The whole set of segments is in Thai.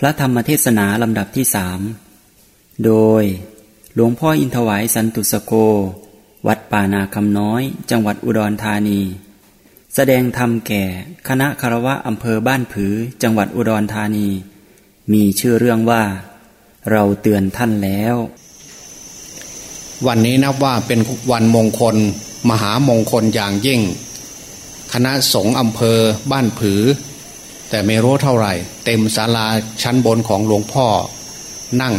พระธรรมเทศนาลำดับที่สาม โดยหลวงพ่ออินทวายสันตุสโก วัดป่านาคำน้อย จังหวัดอุดรธานี แสดงธรรมแก่คณะคารวะอำเภอบ้านผือ จังหวัดอุดรธานี มีชื่อเรื่องว่า เราเตือนท่านแล้ว วันนี้นับว่าเป็นวันมงคล มหามงคลอย่างยิ่ง คณะสงฆ์อำเภอบ้านผือ แต่ไม่รู้เท่าไหร่ เต็มศาลาชั้นบนของหลวงพ่อ นั่ง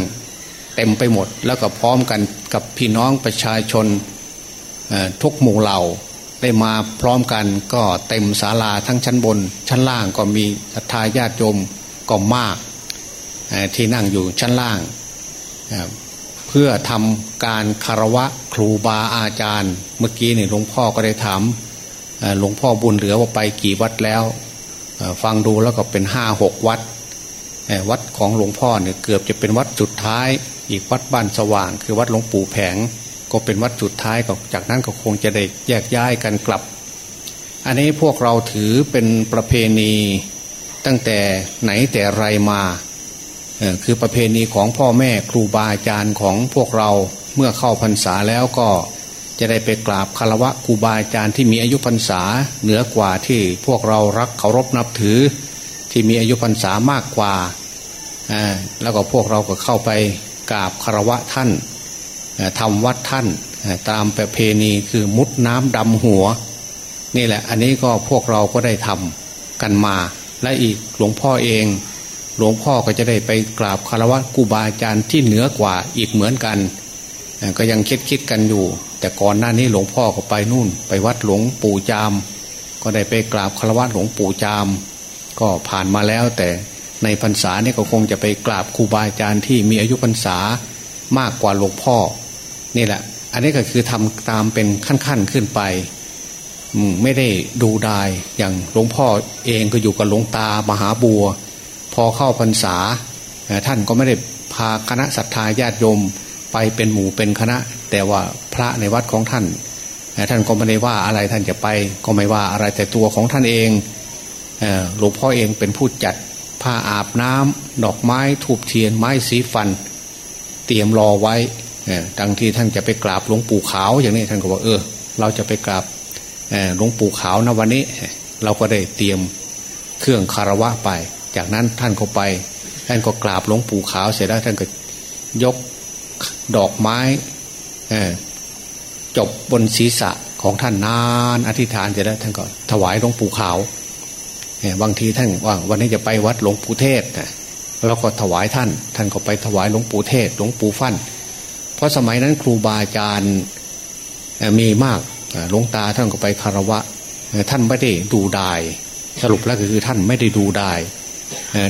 เต็มไปหมด แล้วก็พร้อมกันกับพี่น้องประชาชนทุกหมู่เหล่าได้มาพร้อมกันก็เต็มศาลาทั้งชั้นบน ชั้นล่างก็มีศรัทธาญาติโยมก็มากที่นั่งอยู่ชั้นล่าง เพื่อทำการคารวะครูบาอาจารย์ เมื่อกี้นี่หลวงพ่อก็ได้ถามหลวงพ่อบุญเหลือว่าไปกี่วัดแล้ว ฟังดูแล้วก็เป็นห้าหกวัด วัดของหลวงพ่อเนี่ยเกือบจะเป็นวัดจุดท้าย อีกวัดบ้านสว่าง คือวัดหลวงปู่แผง ก็เป็นวัดจุดท้ายก็จากนั้นก็คงจะได้แยกย้ายกันกลับ อันนี้พวกเราถือเป็นประเพณีตั้งแต่ไหนแต่ไรมาคือประเพณีของพ่อแม่ครูบาอาจารย์ของพวกเราเมื่อเข้าพรรษาแล้วก็ จะได้ไปกราบคารวะครูบาอาจารย์ที่มีอายุพรรษาเหนือกว่าที่พวกเรารักเคารพนับถือ ที่มีอายุพรรษามากกว่าแล้วก็พวกเราก็เข้าไปกราบคารวะท่านทำวัดท่านตามประเพณีคือมุดน้ำดำหัว นี่แหละอันนี้ก็พวกเราก็ได้ทำกันมา และอีกหลวงพ่อเอง หลวงพ่อก็จะได้ไปกราบคารวะครูบาอาจารย์ที่เหนือกว่าอีกเหมือนกัน ก็ยังคิดคิดกันอยู่ แต่ก่อนหน้านี้หลวงพ่อก็ไปนู่น ไปวัดหลวงปู่จาม ก็ได้ไปกราบคารวะหลวงปู่จาม ก็ผ่านมาแล้วแต่ในพรรษานี่ก็คงจะไปกราบครูบาอาจารย์ที่มีอายุพรรษามากกว่าหลวงพ่อ นี่แหละ อันนี้ก็คือทำตามเป็นขั้นๆขึ้นไปไม่ได้ดูดายอย่างหลวงพ่อเองก็อยู่กับหลวงตามหาบัว พอเข้าพรรษา ท่านก็ไม่ได้พาคณะศรัทธาญาติโยมไปเป็นหมู่เป็นคณะ แต่ว่าพระในวัดของท่าน ท่านก็ไม่ได้ว่าอะไรท่านจะไป ก็ไม่ว่าอะไรแต่ตัวของท่านเองหลวงพ่อเองเป็นผู้จัดผ้าอาบน้ำดอกไม้ถูบเทียน ไม้สีฟัน เตรียมรอไว้ดังที่ท่านจะไปกราบหลวงปู่ขาวอย่างนี้ท่านก็บอกเออ เราจะไปกราบหลวงปู่ขาวนะวันนี้ เราก็ได้เตรียมเครื่องคารวะไป จากนั้นท่านก็ไป ท่านก็กราบหลวงปู่ขาวเสร็จแล้วท่านก็ยกดอกไม้ จบบนศีรษะของท่านนานอธิษฐานเสร็จแล้วท่านก็ถวายหลวงปู่ขาวบางทีท่านว่าวันนี้จะไปวัดหลวงปู่เทศเราก็ถวายท่าน ท่านก็ไปถวายหลวงปู่เทศหลวงปู่ฟั่นเพราะสมัยนั้นครูบาอาจารย์มีมากหลวงตาท่านก็ไปคารวะ ท่านไม่ได้ดูดาย สรุปแล้วก็คือท่านไม่ได้ดูดาย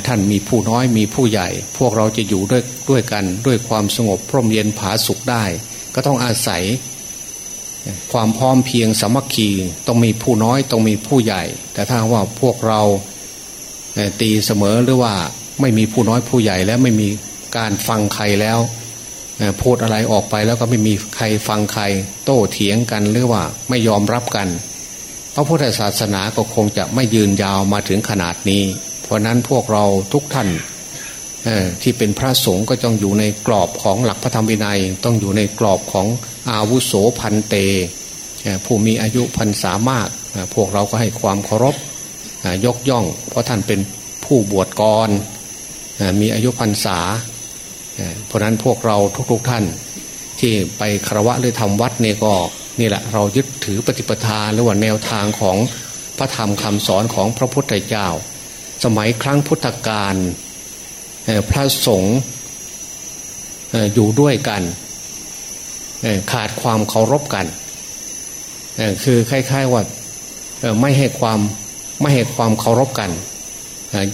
ท่านมีผู้น้อยมีผู้ใหญ่ พวกเราจะอยู่ด้วยด้วยกันด้วยความสงบพร่มเย็นผาสุขได้ ก็ต้องอาศัย ความพร้อมเพียงสามัคคีต้องมีผู้น้อยต้องมีผู้ใหญ่ แต่ถ้าว่าพวกเราตีเสมอหรือว่าไม่มีผู้น้อยผู้ใหญ่แล้วไม่มีการฟังใครแล้วพูดอะไรออกไปแล้วก็ไม่มีใครฟังใคร โต้เถียงกันหรือว่าไม่ยอมรับกัน พระพุทธศาสนาก็คงจะไม่ยืนยาวมาถึงขนาดนี้ เพราะนั้นพวกเราทุกท่าน ที่เป็นพระสงฆ์ก็ต้องอยู่ในกรอบของหลักพระธรรมวินัย ต้องอยู่ในกรอบของอาวุโสพันเต ผู้มีอายุพันสามากพวกเราก็ให้ความเคารพยกย่อง เพราะท่านเป็นผู้บวชกรมีอายุพันษา เพราะนั้นพวกเราทุกๆท่าน ที่ไปคารวะหรือทำวัดเนี่ก็นี่แหละเรายึดถือปฏิปทาหรือว่าแนวทางของพระธรรมคำสอนของพระพุทธเจ้า สมัยครั้งพุทธกาล พระสงฆ์อยู่ด้วยกันขาดความเคารพกันคือคล้ายๆว่าไม่ให้ความไม่ให้ความเคารพกัน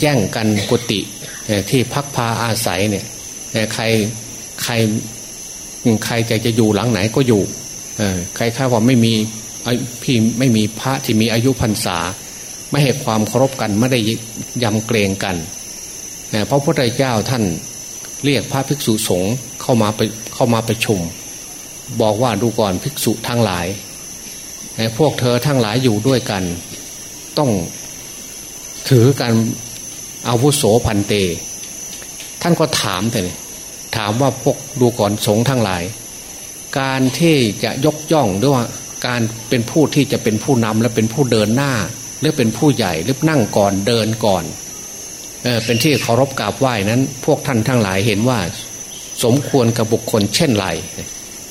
แย่งกันกุฏิที่พักพาอาศัยเนี่ยใครใครใครจะจะอยู่หลังไหนก็อยู่คล้ายๆว่าไม่มีพี่ไม่มีพระที่มีอายุพรรษา ไม่ให้ความเคารพกันไม่ได้ยำเกรงกัน พราะพระพุทธเจ้าท่านเรียกพระภิกษุสงฆ์เข้ามาไปเข้ามาประชุมบอกว่าดูก่อนภิกษุทั้งหลายพวกเธอทั้งหลายอยู่ด้วยกัน ต้องถือกันอาวุโสพันเต ท่านก็ถามเลยถามว่าพวกดูก่อนสงฆ์ทั้งหลาย การที่จะยกย่องหรือว่าการเป็นผู้ที่จะเป็นผู้นำและเป็นผู้เดินหน้า หรือเป็นผู้ใหญ่หรือนั่งก่อนเดินก่อน เออเป็นที่เคารพกราบไหว้นั้น พวกท่านทั้งหลายเห็นว่า สมควรกับบุคคลเช่นไร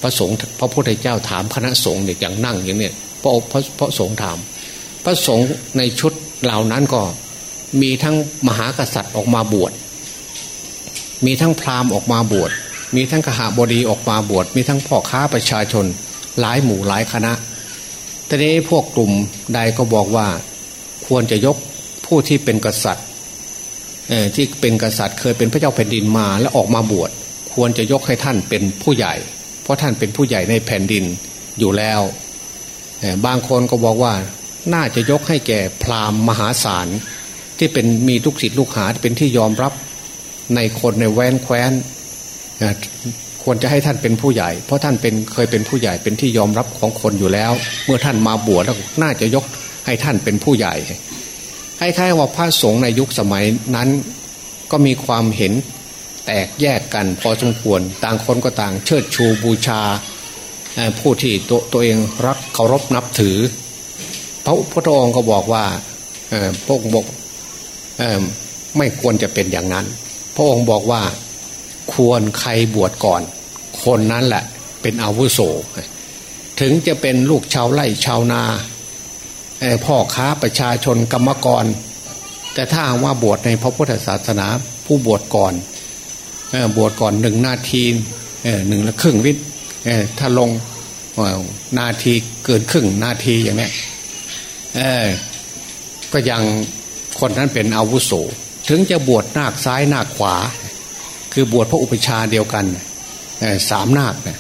พระสงฆ์พระพุทธเจ้าถามคณะสงฆ์เนี่ยอย่างนั่งอย่างเนี้ยพระพระพระสงฆ์ถาม พระสงฆ์ในชุดเหล่านั้นก็มีทั้งมหากษัตริย์ออกมาบวชมีทั้งพราหมณ์ออกมาบวชมีทั้งขหาบดีออกมาบวชมีทั้งพ่อค้าประชาชน หลายหมู่หลายคณะแต่นี้พวกกลุ่มใดก็บอกว่าควรจะยกผู้ที่เป็นกษัตริย์ ที่เป็นกษัตริย์เคยเป็นพระเจ้าแผ่นดินมาแล้วออกมาบวชควรจะยกให้ท่านเป็นผู้ใหญ่ เพราะท่านเป็นผู้ใหญ่ในแผ่นดินอยู่แล้วบางคนก็บอกว่าน่าจะยกให้แก่พราหมณ์มหาศาลที่เป็นมีทุกศิษย์ลูกหาเป็นที่ยอมรับในคนในแว้นแคว้นควรจะให้ท่านเป็นผู้ใหญ่ เพราะท่านเป็นเคยเป็นผู้ใหญ่เป็นที่ยอมรับของคนอยู่แล้ว เมื่อท่านมาบวชแล้วน่าจะยกให้ท่านเป็นผู้ใหญ่ คล้ายๆว่าพระสงฆ์ในยุคสมัยนั้น ก็มีความเห็นแตกแยกกันพอสมควรต่างคนก็ต่างเชิดชูบูชาผู้ที่ตัวตัวเองรักเคารพนับถือ พระพุทธองค์ก็บอกว่าพระองค์บอกไม่ควรจะเป็นอย่างนั้น พระองค์บอกว่าควรใครบวชก่อน คนนั้นแหละเป็นอาวุโส ถึงจะเป็นลูกชาวไร่ชาวนา พ่อค้าประชาชนกรรมกร แต่ถ้าว่าบวชในพระพุทธศาสนาผู้บวชก่อนบวชก่อนหนึ่งนาทีหนึ่งละครึ่งวิทถ้าลงนาทีเกินครึ่งนาทีอย่างนี้ก็ยังคนนั้นเป็นอาวุโสถึงจะบวชนาคซ้ายนาคขวา คือบวชพระอุปชาเดียวกันสามนาคเนี่ย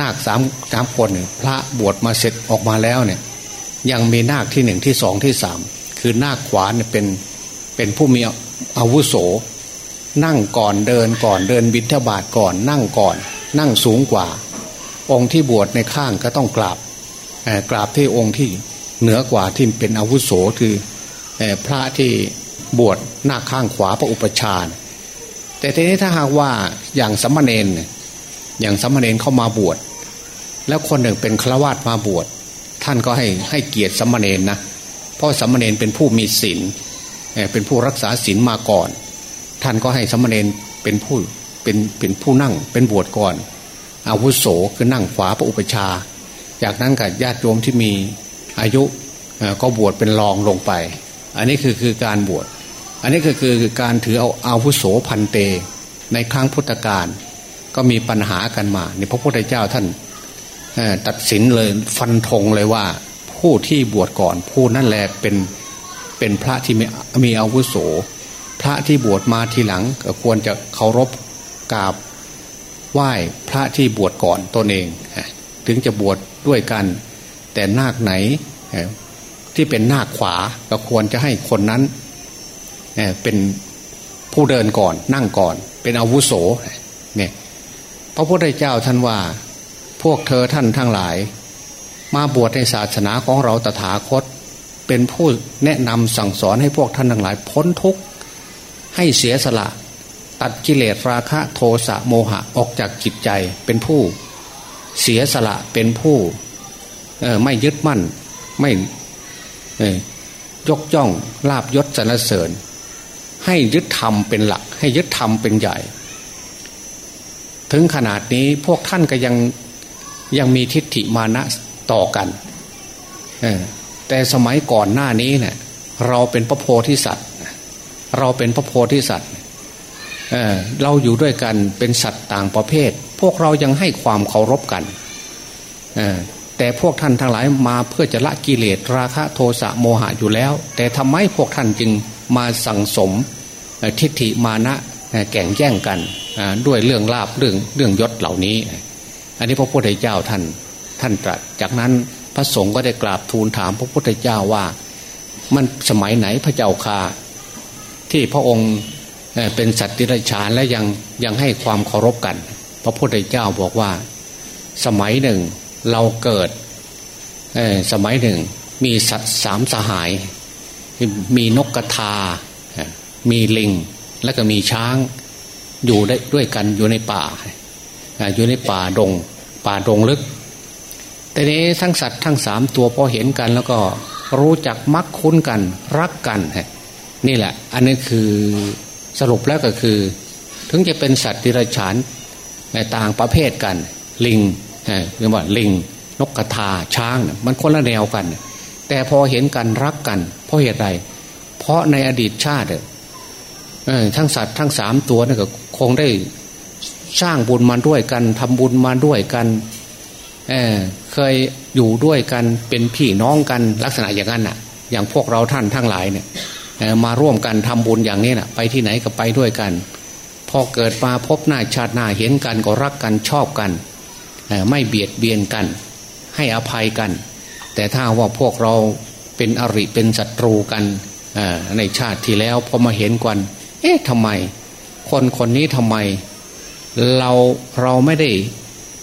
นาคสามสามคนพระบวชมาเสร็จออกมาแล้วเนี่ย ยังมีนาคที่หนึ่งที่สองที่สามคือนาคขวาเนี่ยเป็นเป็นผู้มีอาวุโส นั่งก่อนเดินก่อนเดินบิณฑบาตก่อน นั่งก่อน นั่งสูงกว่า องค์ที่บวชในข้างก็ต้องกราบกราบที่องค์ที่เหนือกว่าที่เป็นอาวุโสคือพระที่บวชหน้าข้างขวาพระอุปชาแต่ทีนี้ถ้าหากว่าอย่างสัมมาเนนอย่างสัมมาเนนเข้ามาบวช แล้วคนหนึ่งเป็นฆราวาสมาบวช ท่านก็ให้ให้เกียรติสัมมาเนนนะเพราะสัมมาเนนเป็นผู้มีศีลเป็นผู้รักษาศีลมาก่อน ท่านก็ให้สัมมาเนนเป็นผู้เป็นเป็นผู้นั่งเป็นบวชก่อน อาวุโสคือนั่งขวาพระอุปชา จากนั้นกับญาติโยมที่มีอายุก็บวชเป็นรองลงไป อันนี้คือคือการบวช อันนี้ก็คือการถือเอาอาวุโสพันเต ในครั้งพุทธกาลก็มีปัญหากันมาในพระพุทธเจ้าท่าน ตัดสินเลยฟันธงเลยว่า ผู้ที่บวชก่อน ผู้นั่นแหละเป็นเป็นพระที่มีมีอาวุโส พระที่บวชมาทีหลังก็ควรจะเคารพกราบไหว้พระที่บวชก่อนตนเอง ถึงจะบวชดด้วยกัน แต่นาคไหนที่เป็นนาคขวาก็ควรจะให้คนนั้นเป็นผู้เดินก่อนนั่งก่อน เป็นอาวุโสเนี่ยพระพุทธเจ้าท่านว่า พวกเธอท่านทั้งหลาย มาบวชในศาสนาของเราตถาคต เป็นผู้แนะนำสั่งสอนให้พวกท่านทั้งหลาย พ้นทุกข์ให้เสียสละ ตัดกิเลสราคะโทสะโมหะออกจากจิตใจเป็นผู้ เสียสละเป็นผู้ไม่ยึดมั่นไม่ยกย่องลาบยศสรรเสริญ ให้ยึดธรรมเป็นหลัก ให้ยึดธรรมเป็นใหญ่ ถึงขนาดนี้พวกท่านก็ยัง ยังมีทิฏฐิมานะต่อกันแต่สมัยก่อนหน้านี้เนะี่ยเราเป็นพระโพธิสัตว์ เราเป็นพระโพธิสัตว์เเราอยู่ด้วยกันเป็นสัตว์ต่างประเภท พวกเรายังให้ความเคารพกันแต่พวกท่านทั้งหลายมาเพื่อจะละกิเลสราคะโทสะโมหะอยู่แล้ว แต่ทำไมพวกท่านจึงมาสั่งสมทิฏฐิมานะแก่งแย่งกันด้วยเรื่องลาบเรื่องเรื่องยศเหล่านี้ อันนี้พระพุทธเจ้าท่านท่านตรัส จากนั้นพระสงฆ์ก็ได้กราบทูลถามพระพุทธเจ้าว่า มันสมัยไหนพระเจ้าค่าที่พระองค์เป็นสัตว์ทิรชานและยังยังให้ความเคารพกัน พระพุทธเจ้าบอกว่า สมัยหนึ่งเราเกิดสมัยหนึ่งมีสัตสามสหาย มีนกกระทา มีลิง และก็มีช้างอยู่ได้ด้วยกันอยู่ในป่า อยู่ในป่าดง ป่าดงลึก แต่นี้ทั้งสัตว์ทั้งสามตัวพอเห็นกัน แล้วก็รู้จักมักคุ้นกันรักกันนี่แหละ อันนี้คือสรุปแล้วก็คือ ถึงจะเป็นสัตว์ดิรัจฉานในต่างประเภทกัน ลิงเรียกว่าลิง นกกระทาช้าง มันคนละแนวกัน แต่พอเห็นกันรักกัน เพราะเหตุใดเพราะในอดีตชาติทั้งสัตว์ทั้งสามตัวนี่ก็คงได้ สร้างบุญมาด้วยกันทำบุญมาด้วยกันเเคยอยู่ด้วยกันเป็นพี่น้องกันลักษณะอย่างนั้นน่ะ อย่างพวกเราท่านทั้งหลายเนี่ยมาร่วมกันทำบุญอย่างนี้น่ะ ไปที่ไหนก็ไปด้วยกัน พอเกิดมาพบหน้าชาติหน้าเห็นกันก็รักกันชอบกันไม่เบียดเบียนกัน ให้อภัยกัน แต่ถ้าว่าพวกเราเป็นอริเป็นศัตรูกันในชาติที่แล้วพอมาเห็นกัน เอ๊ะทำไม คนคนนี้ทำไม เราเราไม่ได้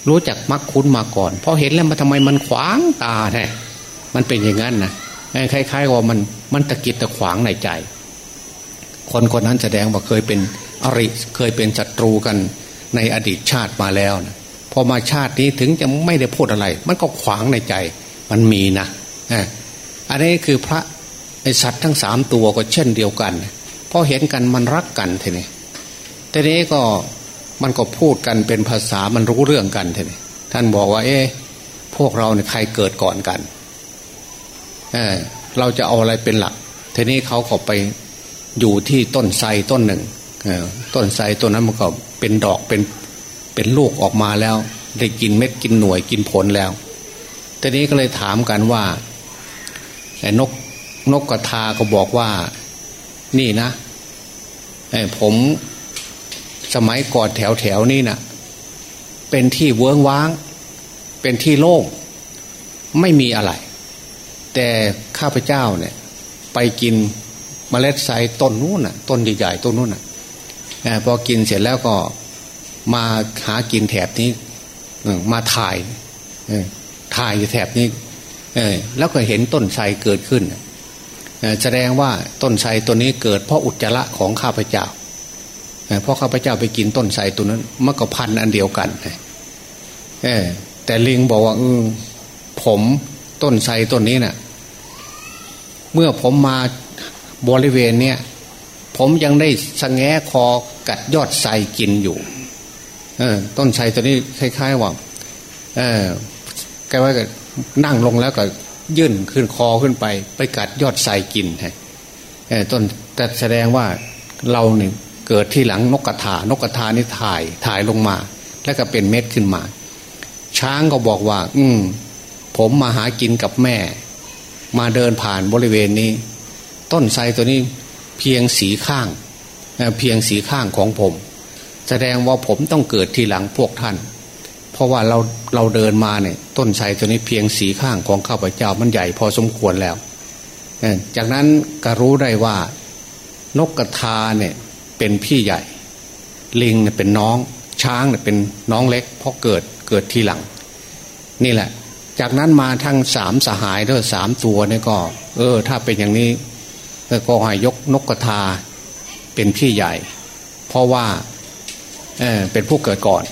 รู้จักมักคุ้นมาก่อนพอเห็นแล้วมันทำไมมันขวางตาแท้มันเป็นอย่างนั้นนะคล้ายๆว่ามันมันตะกิดตะขวางในใจ คนคนนั้นแสดงว่าเคยเป็นอริเคยเป็นศัตรูกันในอดีตชาติมาแล้วนะพอมาชาตินี้ถึงจะไม่ได้พูดอะไร มันก็ขวางในใจ มันมีนะอันนี้คือพระไอสัตว์ทั้งสามตัวก็เช่นเดียวกันพอเห็นกันมันรักกันทีนี้ทีนี้ก็ มันก็พูดกันเป็นภาษามันรู้เรื่องกันทีนี้ท่านบอกว่า เอ๊ะพวกเราเนี่ยใครเกิดก่อนกันเออเราจะเอาอะไรเป็นหลักทีนี้เขาก็ไปอยู่ที่ต้นไทรต้นหนึ่งต้นไทรต้นนั้นมันก็เป็นดอกเป็นเป็นลูกออกมาแล้ว ได้กินเม็ดกินหน่วยกินผลแล้วทีนี้ก็เลยถามกันว่าไอ้นกนกกระทาก็บอกว่า นี่นะผม สมัยก่อนแถวแถวนี้นะ่ะ เป็นที่เวิ้งว้าง เป็นที่โล่งไม่มีอะไร แต่ข้าพเจ้าเนี่ย ไปกินมเมล็ดไทรต้นนู้นน่ะ ต้นใหญ่ๆต้นนู้นน่ะพอกินเสร็จแล้วก็มาหากินแถบนี้มาถ่ายถ่ายอยู่แถบนี้แล้วก็เห็นต้นไทรเกิดขึ้นแสดงว่าต้นไทรตัวนี้เกิดเพราะอุจจาระของข้าพเจ้า เพราะข้าพเจ้าไปกินต้นไทรตัวนั้นมันก็พันอันเดียวกันแต่ลิงบอกว่าอผมต้นไทรต้นนี้นะ่ะ เมื่อผมมาบริเวณเนี้ยผมยังได้สงแงคอกัดยอดไทรกินอยู่เออต้นไทรตัวนี้คล้ายๆว่าเออแกว่านั่งลงแล้วก็ยื่นขึ้นคอขึ้นไป ไปกัดยอดไทรกินฮะต้นแต่แสดงว่าเราเนี่ย เกิดที่หลังนกกระทานกกระทานี่ถ่ายถ่ายลงมา แล้วก็เป็นเม็ดขึ้นมา ช้างก็บอกว่า อืมผมมาหากินกับแม่ มาเดินผ่านบริเวณนี้ ต้นไทรตัวนี้เพียงสีข้าง เพียงสีข้างของผม แสดงว่าผมต้องเกิดทีหลังพวกท่าน เพราะว่าเราเราเดินมาเนี่ย ต้นไทรตัวนี้เพียงสีข้างของข้าพเจ้ามันใหญ่พอสมควรแล้วจากนั้นก็รู้ได้ว่านกกระทาเนี่ย เป็นพี่ใหญ่ ลิงเนี่ยเป็นน้อง ช้างเนี่ยเป็นน้องเล็กเพราะเกิดเกิดทีหลัง นี่แหละ จากนั้นมาทั้งสามสหายด้วยสามตัวเนี่ยก็ เออ ถ้าเป็นอย่างนี้ก็ให้ยกนกกระทาเป็นพี่ใหญ่ เพราะว่าเออเป็นผู้เกิดก่อน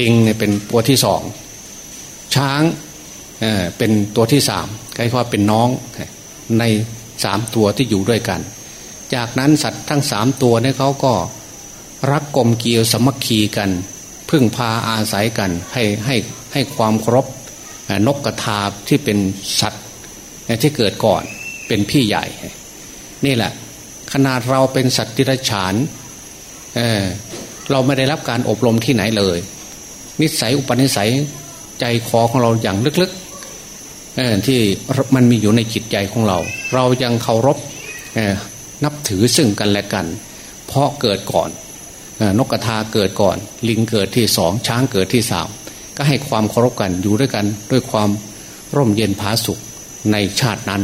ลิงเนี่ยเป็นตัวที่สอง ช้างเออเป็นตัวที่สามใกล้ว่าเป็นน้องในสามตัวที่อยู่ด้วยกัน จากนั้นสัตว์ทั้งสามตัวเนี่ยเขาก็รักกลมเกลียวสมัคคีกัน พึ่งพาอาศัยกันให้ให้ให้ความครบนกกระทาที่เป็นสัตว์ที่เกิดก่อนเป็นพี่ใหญ่ นี่แหละ ขนาดเราเป็นสัตว์ที่รฉานเเราไม่ได้รับการอบรมที่ไหนเลย นิสัยอุปนิสัยใจคอของเราอย่างลึกๆที่มันมีอยู่ในจิตใจของเรา เรายังเคารพ นับถือซึ่งกันและกัน เพราะเกิดก่อนนกกระทาเกิดก่อน ลิงเกิดที่สองช้างเกิดที่สามก็ให้ความเคารพกันอยู่ด้วยกันด้วยความร่มเย็นผาสุขในชาตินั้น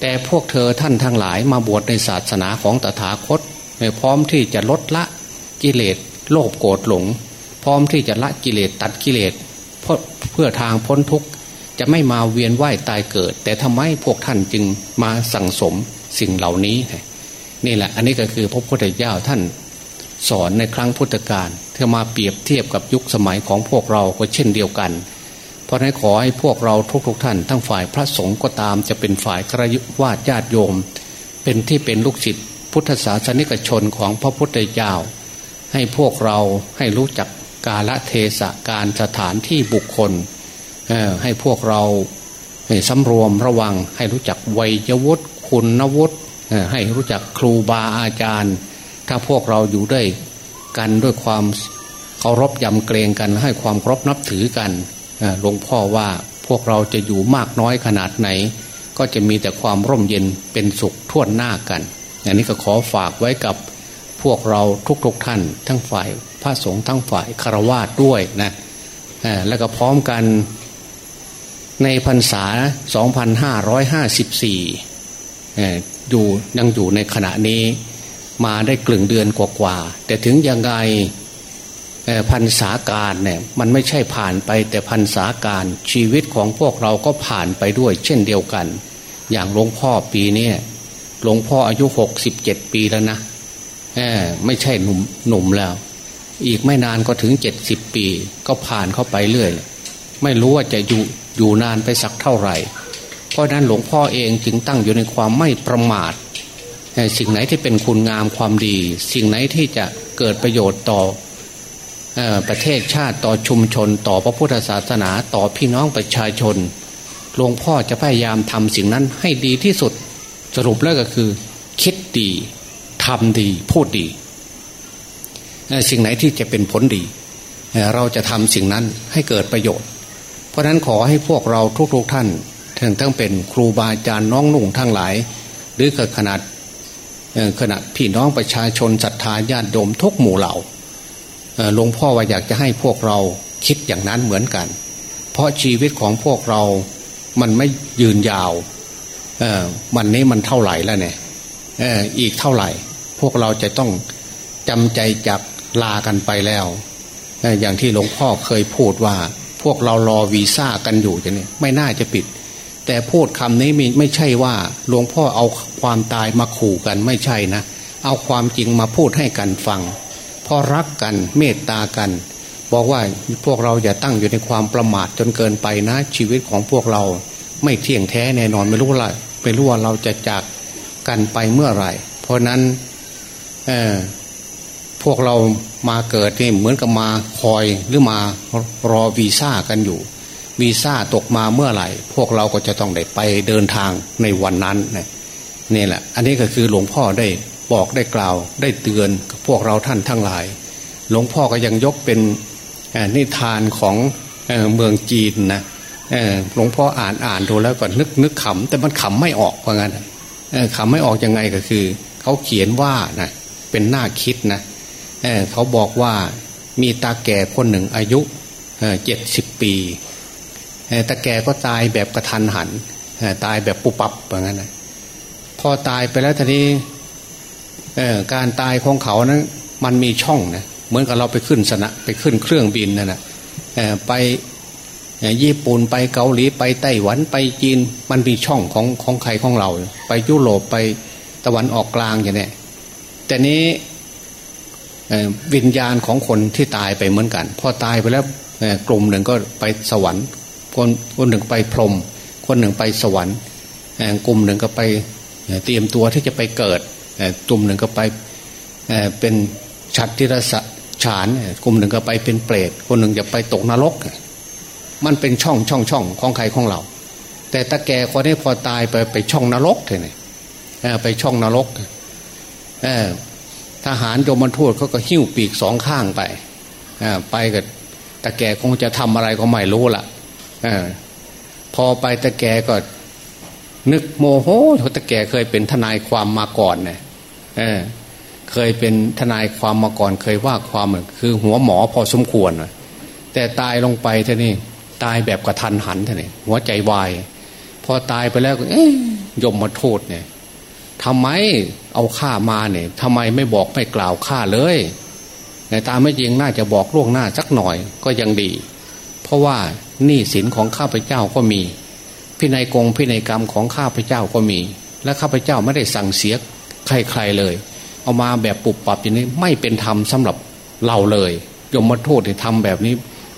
แต่พวกเธอท่านทั้งหลายมาบวชในศาสนาของตถาคตพร้อมที่จะลดละกิเลสโลภโกรธหลง พร้อมที่จะละกิเลสตัดกิเลสเพื่อทางพ้นทุกข์จะไม่มาเวียนว่ายตายเกิด แต่ทำไมพวกท่านจึงมาสั่งสม สิ่งเหล่านี้ นี่แหละ อันนี้ก็คือพระพุทธเจ้าท่านสอนในครั้งพุทธกาลถ้ามาเปรียบเทียบกับยุคสมัยของพวกเราก็เช่นเดียวกัน เพราะนั้นขอให้พวกเราทุกๆทท่าน ทั้งฝ่ายพระสงฆ์ก็ตามจะเป็นฝ่ายกระยุวาดญาติโยม เป็นที่เป็นลูกศิษย์พุทธศาสนิกชนของพระพุทธเจ้า ให้พวกเราให้รู้จักกาลเทศะการสถานที่บุคคลให้พวกเราให้สำรวมระวังให้รู้จักวัยวุฒิ คุณวุฒิให้รู้จักครูบาอาจารย์ ถ้าพวกเราอยู่ด้วยกันด้วยความเคารพยำเกรงกัน ให้ความเคารพนับถือกันหลวงพ่อว่าพวกเราจะอยู่มากน้อยขนาดไหน ก็จะมีแต่ความร่มเย็นเป็นสุขทั่วหน้ากันอันนี้ก็ขอฝากไว้กับพวกเราทุกๆทท่าน ทั้งฝ่ายพระสงฆ์ทั้งฝ่ายคารวะด้วยนะแล้วก็พร้อมกันในพรรษา 2554 อยู่ยังอยู่ในขณะนี้ มาได้กลึงเดือนกว่าๆแต่ถึงยังไงพันษาการเนี่ยมันไม่ใช่ผ่านไปแต่พันษาการชีวิตของพวกเราก็ผ่านไปด้วย เช่นเดียวกัน อย่างหลวงพ่อปีนี้หลวงพ่ออายุหกสิบเจ็ดปีแล้วนะไม่ใช่หนุ่มหนุ่มแล้ว อีกไม่นานก็ถึงเจ็ดสิบปี ก็ผ่านเข้าไปเรื่อย ไม่รู้ว่าจะอยู่อยู่นานไปสักเท่าไหร่ เพราะนั้นหลวงพ่อเองจึงตั้งอยู่ในความไม่ประมาท สิ่งไหนที่เป็นคุณงามความดี สิ่งไหนที่จะเกิดประโยชน์ต่อประเทศชาติต่อชุมชน ต่อพระพุทธศาสนาต่อพี่น้องประชาชนหลวงพ่อจะพยายามทำสิ่งนั้นให้ดีที่สุด สรุปแล้วก็คือ คิดดีทำดี พูดดีสิ่งไหนที่จะเป็นผลดี เราจะทำสิ่งนั้นให้เกิดประโยชน์ เพราะนั้นขอให้พวกเราทุกๆท่าน ทั้งทั้งเป็นครูบาอาจารย์น้องนุ่งทั้งหลาย หรือขนาดขณะพี่น้องประชาชนศรัทธาญาติโยมทุกหมู่เหล่าหลวงพ่อว่าอยากจะให้พวกเราคิดอย่างนั้นเหมือนกัน เพราะชีวิตของพวกเรามันไม่ยืนยาวมันนี้มันเท่าไหร่แล้วเนี่ยอีกเท่าไหร่ พวกเราจะต้องจำใจจากลากันไปแล้ว อย่างที่หลวงพ่อเคยพูดว่า พวกเรารอวีซ่ากันอยู่จะเนี่ยไม่น่าจะปิด แต่พูดคำนี้ไม่ไม่ใช่ว่าหลวงพ่อเอาความตายมาขู่กันไม่ใช่นะ เอาความจริงมาพูดให้กันฟังพอรักกันเมตตากัน บอกว่าพวกเราอย่าตั้งอยู่ในความประมาทจนเกินไปนะ ชีวิตของพวกเราไม่เที่ยงแท้แน่นอนไม่รู้อะไรไม่รู้ว่าเราจะจากกันไปเมื่อไหร่ เพราะนั้นเออพวกเรามาเกิดนี่เหมือนกับมาคอยหรือมารอวีซ่ากันอยู่ วีซ่าตกมาเมื่อไหร่ พวกเราก็จะต้องได้ไปเดินทางในวันนั้นนี่แหละ อันนี้ก็คือหลวงพ่อได้บอกได้กล่าว ได้เตือนพวกเราท่านทั้งหลาย หลวงพ่อก็ยังยกเป็นนิทานของเมืองจีนนะหลวงพ่ออ่านอ่านดูแล้วก็นึกนึกขำแต่มันขำไม่ออกว่างั้นขำไม่ออกยังไงก็คือ เขาเขียนว่านะเป็นหน้าคิดนะเเขาบอกว่ามีตาแก่คนหนึ่งอายุเจ็ดสิบปี ตาแก่ก็ตายแบบกระทันหันตายแบบปุปับว่างั้นพอตายไปแล้วทีนี้การตายของเขานะั้นมันมีช่องนะเหมือนกับเราไปขึ้นสนะไปขึ้นเครื่องบินนะนแหละไปญี่ปุ่นไปเกาหลีไปไต้หวันไปจีนมันมีช่องของของใครของเรา ไปยุโรปไปตะวันออกกลางอย่างนี้แต่นี้วิญญาณของคนที่ตายไปเหมือนกัน พอตายไปแล้วกลุ่มหนึ่งก็ไปสวรรค์ คนคนหนึ่งไปพรม คนหนึ่งไปสวรรค์กลุ่มหนึ่งก็ไปเตรียมตัวที่จะไปเกิดกลุ่มหนึ่งก็ไปเป็นฉัตรทิรสฉานกลุ่มหนึ่งก็ไปเป็นเปรตคนหนึ่งจะไปตกนรก มันเป็นช่องช่องช่องของใครของเรา แต่ตาแกคนนี้พอตายไปไปช่องนรกเลยไปช่องนรกทหารโยมทูตเขาก็หิ้วปีกสองข้างไปไปกับตาแกคงจะทำอะไรก็ไม่รู้ละ่ะพอไปตาแกก็ นึกโมโหตาแกเคยเป็นทนายความมาก่อนเนี่ยเออเคยเป็นทนายความมาก่อน เคยว่าความคือหัวหมอพอสมควรแต่ตายลงไปท่านี่ตายแบบกระทันหันท่านี่หัวใจวาย พอตายไปแล้วก็เอ๊ยยมมาโทษเนี่ยทำไมเอาข้ามาเนี่ยทำไมไม่บอกไม่กล่าวข้าเลยในตามไม่จริงน่าจะบอกล่วงหน้าสักหน่อยก็ยังดี เพราะว่า หนี้สินของข้าพเจ้าก็มี พินัยกงพินัยกรรมของข้าพเจ้าก็มี และข้าพเจ้าไม่ได้สั่งเสียใครๆเลย เอามาแบบปุบปับอย่างนี้ไม่เป็นธรรมสำหรับเราเลยยมโทษที่ทำแบบนี้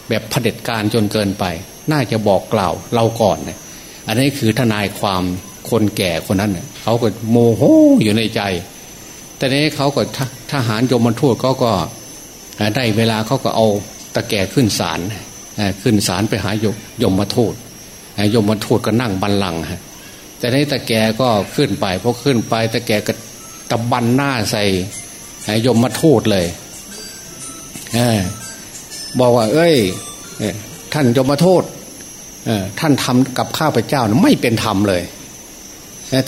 แบบเผด็จการจนเกินไป น่าจะบอกกล่าวเราก่อนเนี่ยอันนี้คือทนายความคนแก่คนนั้นเนี่ยเขาก็โมโหอยู่ในใจ แต่นี้เขาก็ทหารยมทูตเขาก็ได้เวลาเขาก็เอาตะแก่ขึ้นศาล ขึ้นศาลไปหายยมมาทูตยมมาทูตก็นั่งบันลังฮะแต่นี้ตะแกก็ขึ้นไปพอขึ้นไปตะแกก็ตะบันหน้าใส่ยมมาทูตเลยบอกว่า เอ้ยท่านยมทูตท่านทำกับข้าพเจ้าไม่เป็นธรรมเลย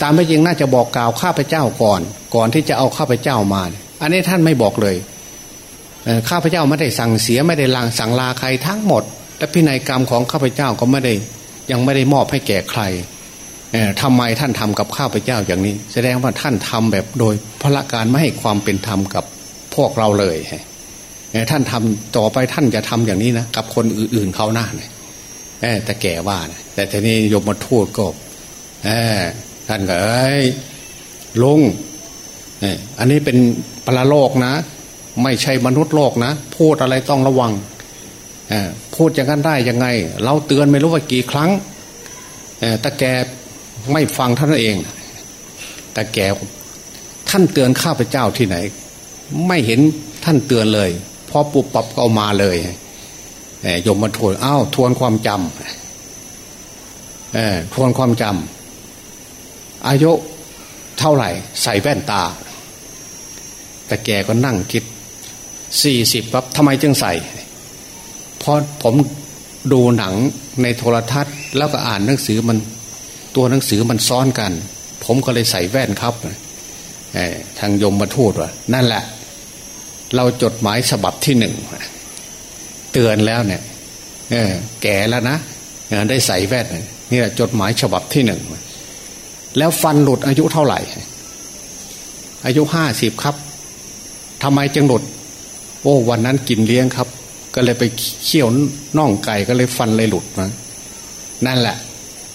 ตามไม่จริงน่าจะบอกกล่าวข้าพเจ้าก่อน ก่อนที่จะเอาข้าพเจ้ามา อันนี้ท่านไม่บอกเลย ข้าพเจ้าไม่ได้สั่งเสียไม่ได้ลางสั่งลาใครทั้งหมด และพินัยกรรมของข้าพเจ้าก็ไม่ได้ยังไม่ได้มอบให้แก่ใครทำไมท่านทำกับข้าพเจ้าอย่างนี้ แสดงว่าท่านทำแบบโดยพละการไม่ให้ความเป็นธรรมกับพวกเราเลยท่านทำต่อไปท่านจะทำอย่างนี้นะกับคนอื่นๆเขาหน้าเนี่ยแต่แก่ว่านะแต่ทีนี้ยมมาทูตก็ท่านก็เอ้ยลุงอันนี้เป็นปรโลกนะ ไม่ใช่มนุษย์โลกนะ พูดอะไรต้องระวังพูดอย่างนั้นได้ยังไง เราเตือนไม่รู้ว่ากี่ครั้งแต่แกไม่ฟังท่านเองแต่แกท่านเตือนข้าพเจ้าที่ไหน ไม่เห็นท่านเตือนเลยพอปุบปับก็เอามาเลยโยมมาทวนอ้าวทวนความจำทวนความจำอายุเท่าไหร่ ใส่แว่นตา แต่แกก็นั่งคิด สี่สิบปั๊บทำไมจึงใส่เพราะผมดูหนังในโทรทัศน์ แล้วก็อ่านหนังสือมันตัวหนังสือมันซ้อนกัน ผมก็เลยใส่แว่นครับทางยมมาทูดว่านั่นแหละ เราจดหมายฉบับที่หนึ่งเตือนแล้วเนี่ยแก่แล้วนะได้ใส่แว่นนี่แหละจดหมายฉบับที่หนึ่งแล้วฟันหลุดอายุเท่าไหร่ อายุห้าสิบครับทำไมจึงหลุด อ้วันนั้นกินเลี้ยงครับ ก็เลยไปเคี่ยวน่องไก่ก็เลยฟันเลยหลุดมานั่นแหละ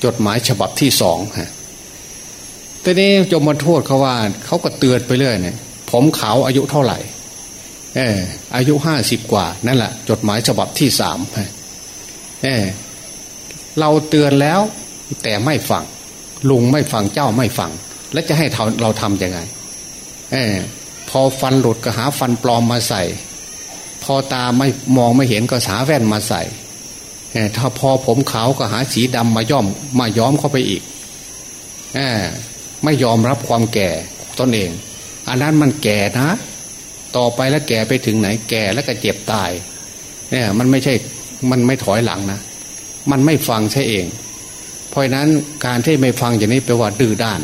จดหมายฉบับที่สองฮะแต่นี้จมมาโทษเขาว่าเขาก็เตือนไปเรื่อยเนี่ยผมขาวอายุเท่าไหร่ เอออายุห้าสิบกว่า นั่นแหละ จดหมายฉบับที่สามเออเราเตือนแล้ว แต่ไม่ฟังลุงไม่ฟังเจ้าไม่ฟัง แล้วจะให้เราทำยังไง เออพอฟันหลุดก็หาฟันปลอมมาใส่ พอตาไม่มองไม่เห็นก็หาแว่นมาใส่ถ้าพอผมขาวก็หาสีดำมาย่อมมาย้อมเข้าไปอีกอไม่ยอมรับความแก่ตนเอง อันนั้นมันแก่นะ ต่อไปแล้วแก่ไปถึงไหนแก่แล้วก็เจ็บตาย เนี่ยมันไม่ใช่ มันไม่ถอยหลังนะ มันไม่ฟังใช่เอง เพราะนั้นการที่ไม่ฟังอย่างนี้แปลว่าดื้อด้าน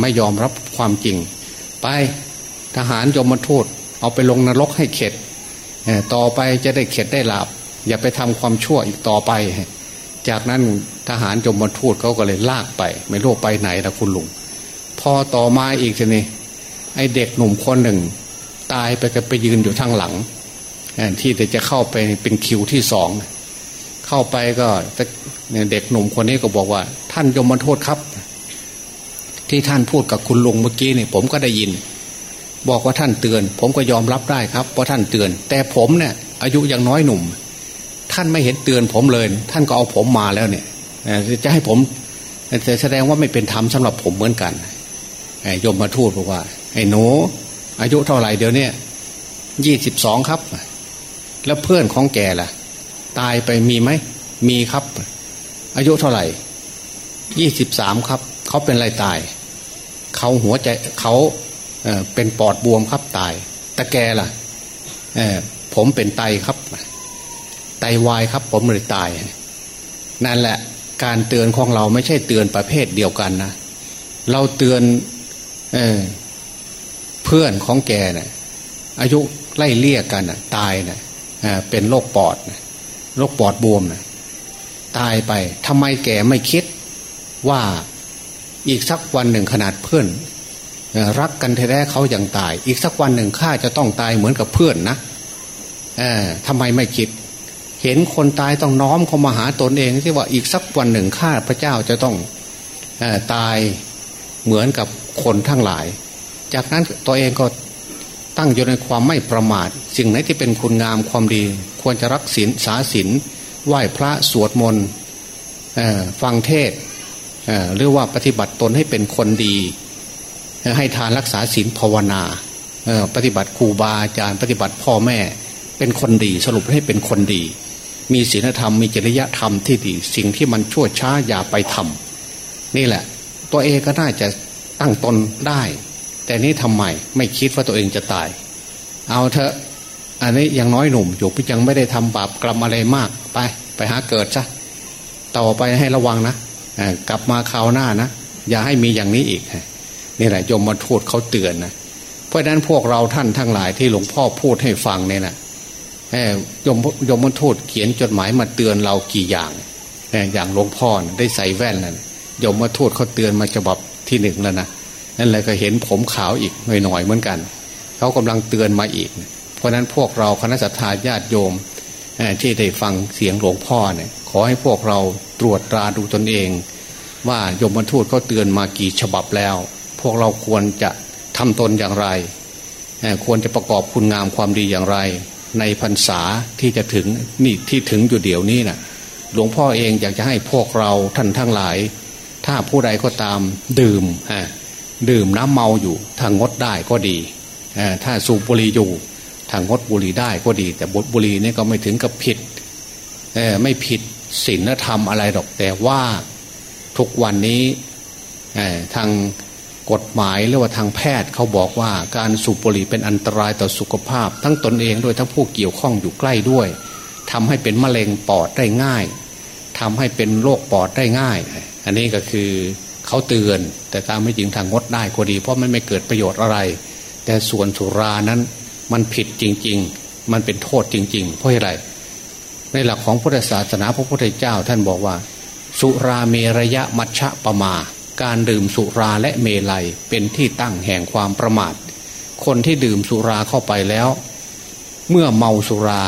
ไม่ยอมรับความจริง ไปทหารยมมาโทูตเอาไปลงนรกให้เข็ด ต่อไปจะได้เข็ดได้หลับอย่าไปทำความชั่วอีกต่อไป จากนั้นทหารยมทูตเขาก็เลยลากไป ไม่รู้ไปไหนนะคุณลุง พอต่อมาอีกทีนี้ไอเด็กหนุ่มคนหนึ่ง ตายไปก็ไปยืนอยู่ทางหลังที่จะเข้าไปเป็นคิวที่สองเข้าไปก็เด็กหนุ่มคนนี้ก็บอกว่า ท่านยมโทษครับ ที่ท่านพูดกับคุณลุงเมื่อกี้นี่ผมก็ได้ยิน บอกว่าท่านเตือน ผมก็ยอมรับได้ครับว่าท่านเตือน แต่ผมเนี่ยอายุยังน้อยหนุ่ม ท่านไม่เห็นเตือนผมเลย ท่านก็เอาผมมาแล้วเนี่ยจะให้ผมจะแสดงว่าไม่เป็นธรรมสำหรับผมเหมือนกันยมมาทูดบอกว่าไอ้หนูอายุเท่าไหร่เดี๋ยวนี้ยี่สิบสองครับ แล้วเพื่อนของแกล่ะ ตายไปมีไหมมีครับ อายุเท่าไหร่ยี่สิบสามครับ เขาเป็นอะไรตาย เขาหัวใจเขา เเป็นปอดบวมครับตายแต่แกล่ะผมเป็นไตครับ ไตวายครับ ผมเลยตาย นั่นแหละ การเตือนของเราไม่ใช่เตือนประเภทเดียวกันนะ เราเตือนเอเพื่อนของแกเนะ่ยอายุไล่เลี่ยกันนะตายนะ่ะเป็นโรคปอดนะโรคปอดบวมนะตายไปทำไมแกไม่คิดว่าอีกสักวันหนึ่งขนาดเพื่อน รักกันแท้ๆเขาอย่างตาย อีกสักวันหนึ่งข้าจะต้องตายเหมือนกับเพื่อนนะทำไมไม่คิด เห็นคนตายต้องน้อมเข้ามาหาตนเองที่ว่าอีกสักวันหนึ่งข้าพระเจ้าจะต้องอตายเหมือนกับคนทั้งหลาย จากนั้นตัวเองก็ตั้งอยู่ในความไม่ประมาท สิ่งไหนที่เป็นคุณงามความดี ควรจะรักศีลสาศีลไหว้พระสวดมนต์ฟังเทศหรือว่าปฏิบัติตนให้เป็นคนดี ให้ทานรักษาศีลภาวนาปฏิบัติครูบาอาจารย์ ปฏิบัติพ่อแม่เป็นคนดีสรุปให้เป็นคนดี มีศีลธรรมมีจริยธรรมที่ดี สิ่งที่มันชั่วช้าอย่าไปทำนี่แหละ ตัวเองก็น่าจะตั้งตนได้ แต่นี้ทำไมไม่คิดว่าตัวเองจะตาย เอาเถอะอันนี้ยังน้อยหนุ่มอยู่ยังไม่ได้ทำบาปกรรมอะไรมากไป ไปหาเกิดซะต่อไปให้ระวังนะกลับมาคราวหน้านะ อย่าให้มีอย่างนี้อีก นี่แหละยมมาทูตเขาเตือนนะเพราะนั้นพวกเราท่านทั้งหลายที่หลวงพ่อพูดให้ฟังเนี่ยนะยมยมมาทูตเขียนจดหมายมาเตือนเรากี่อย่างอย่างหลวงพ่อได้ใส่แว่นแล้วยมมาทูตเขาเตือนมาฉบับที่หนึ่งแล้วนะนั่นแหละก็เห็นผมขาวอีกหน่อยๆเหมือนกันเขากำลังเตือนมาอีก เพราะนั้นพวกเราคณะสัตยาญาติโยมที่ได้ฟังเสียงหลวงพ่อเนี่ยขอให้พวกเราตรวจตราดูตนเอง ว่ายมบรรทุเขาเตือนมากี่ฉบับแล้ว วกเราควรจะทำตนอย่างไร ควรจะประกอบคุณงามความดีอย่างไร ในพรรษาที่จะถึงนี่ที่ถึงอยู่เดี๋ยวนี้นะ่ะหลวงพ่อเองอยากจะให้พวกเราท่านทั้งหลาย ถ้าผู้ใดก็ตามดื่มดื่มน้ำเมาอยู่ถ้างดได้ก็ดีถ้าสูบบุหรี่อยู่ถ้างดบุหรี่ได้ก็ดี แต่บทบุหรี่นี่ก็ไม่ถึงกับผิดไม่ผิดศีลธรรมอะไรหรอกแต่ว่าทุกวันนี้ทาง กฎหมายหรือว่าทางแพทย์เขาบอกว่าการสูบบุหรี่เป็นอันตรายต่อสุขภาพ ทั้งตนเองด้วยทั้งผู้เกี่ยวข้องอยู่ใกล้ด้วยทำให้เป็นมะเร็งปอดได้ง่ายทำให้เป็นโรคปอดได้ง่าย อันนี้ก็คือเขาเตือน แต่ตามไม่จริงทางงดได้ก็ดี เพราะมันไม่เกิดประโยชน์อะไร แต่ส่วนสุรานั้นมันผิดจริง ๆ มันเป็นโทษจริง ๆ เพราะอะไร ในหลักของพุทธศาสนาพระพุทธเจ้าท่านบอกว่า สุราเมระยะมัชฌะปะมา การดื่มสุราและเมลัยเป็นที่ตั้งแห่งความประมาท คนที่ดื่มสุราเข้าไปแล้ว เมื่อเมาสุรา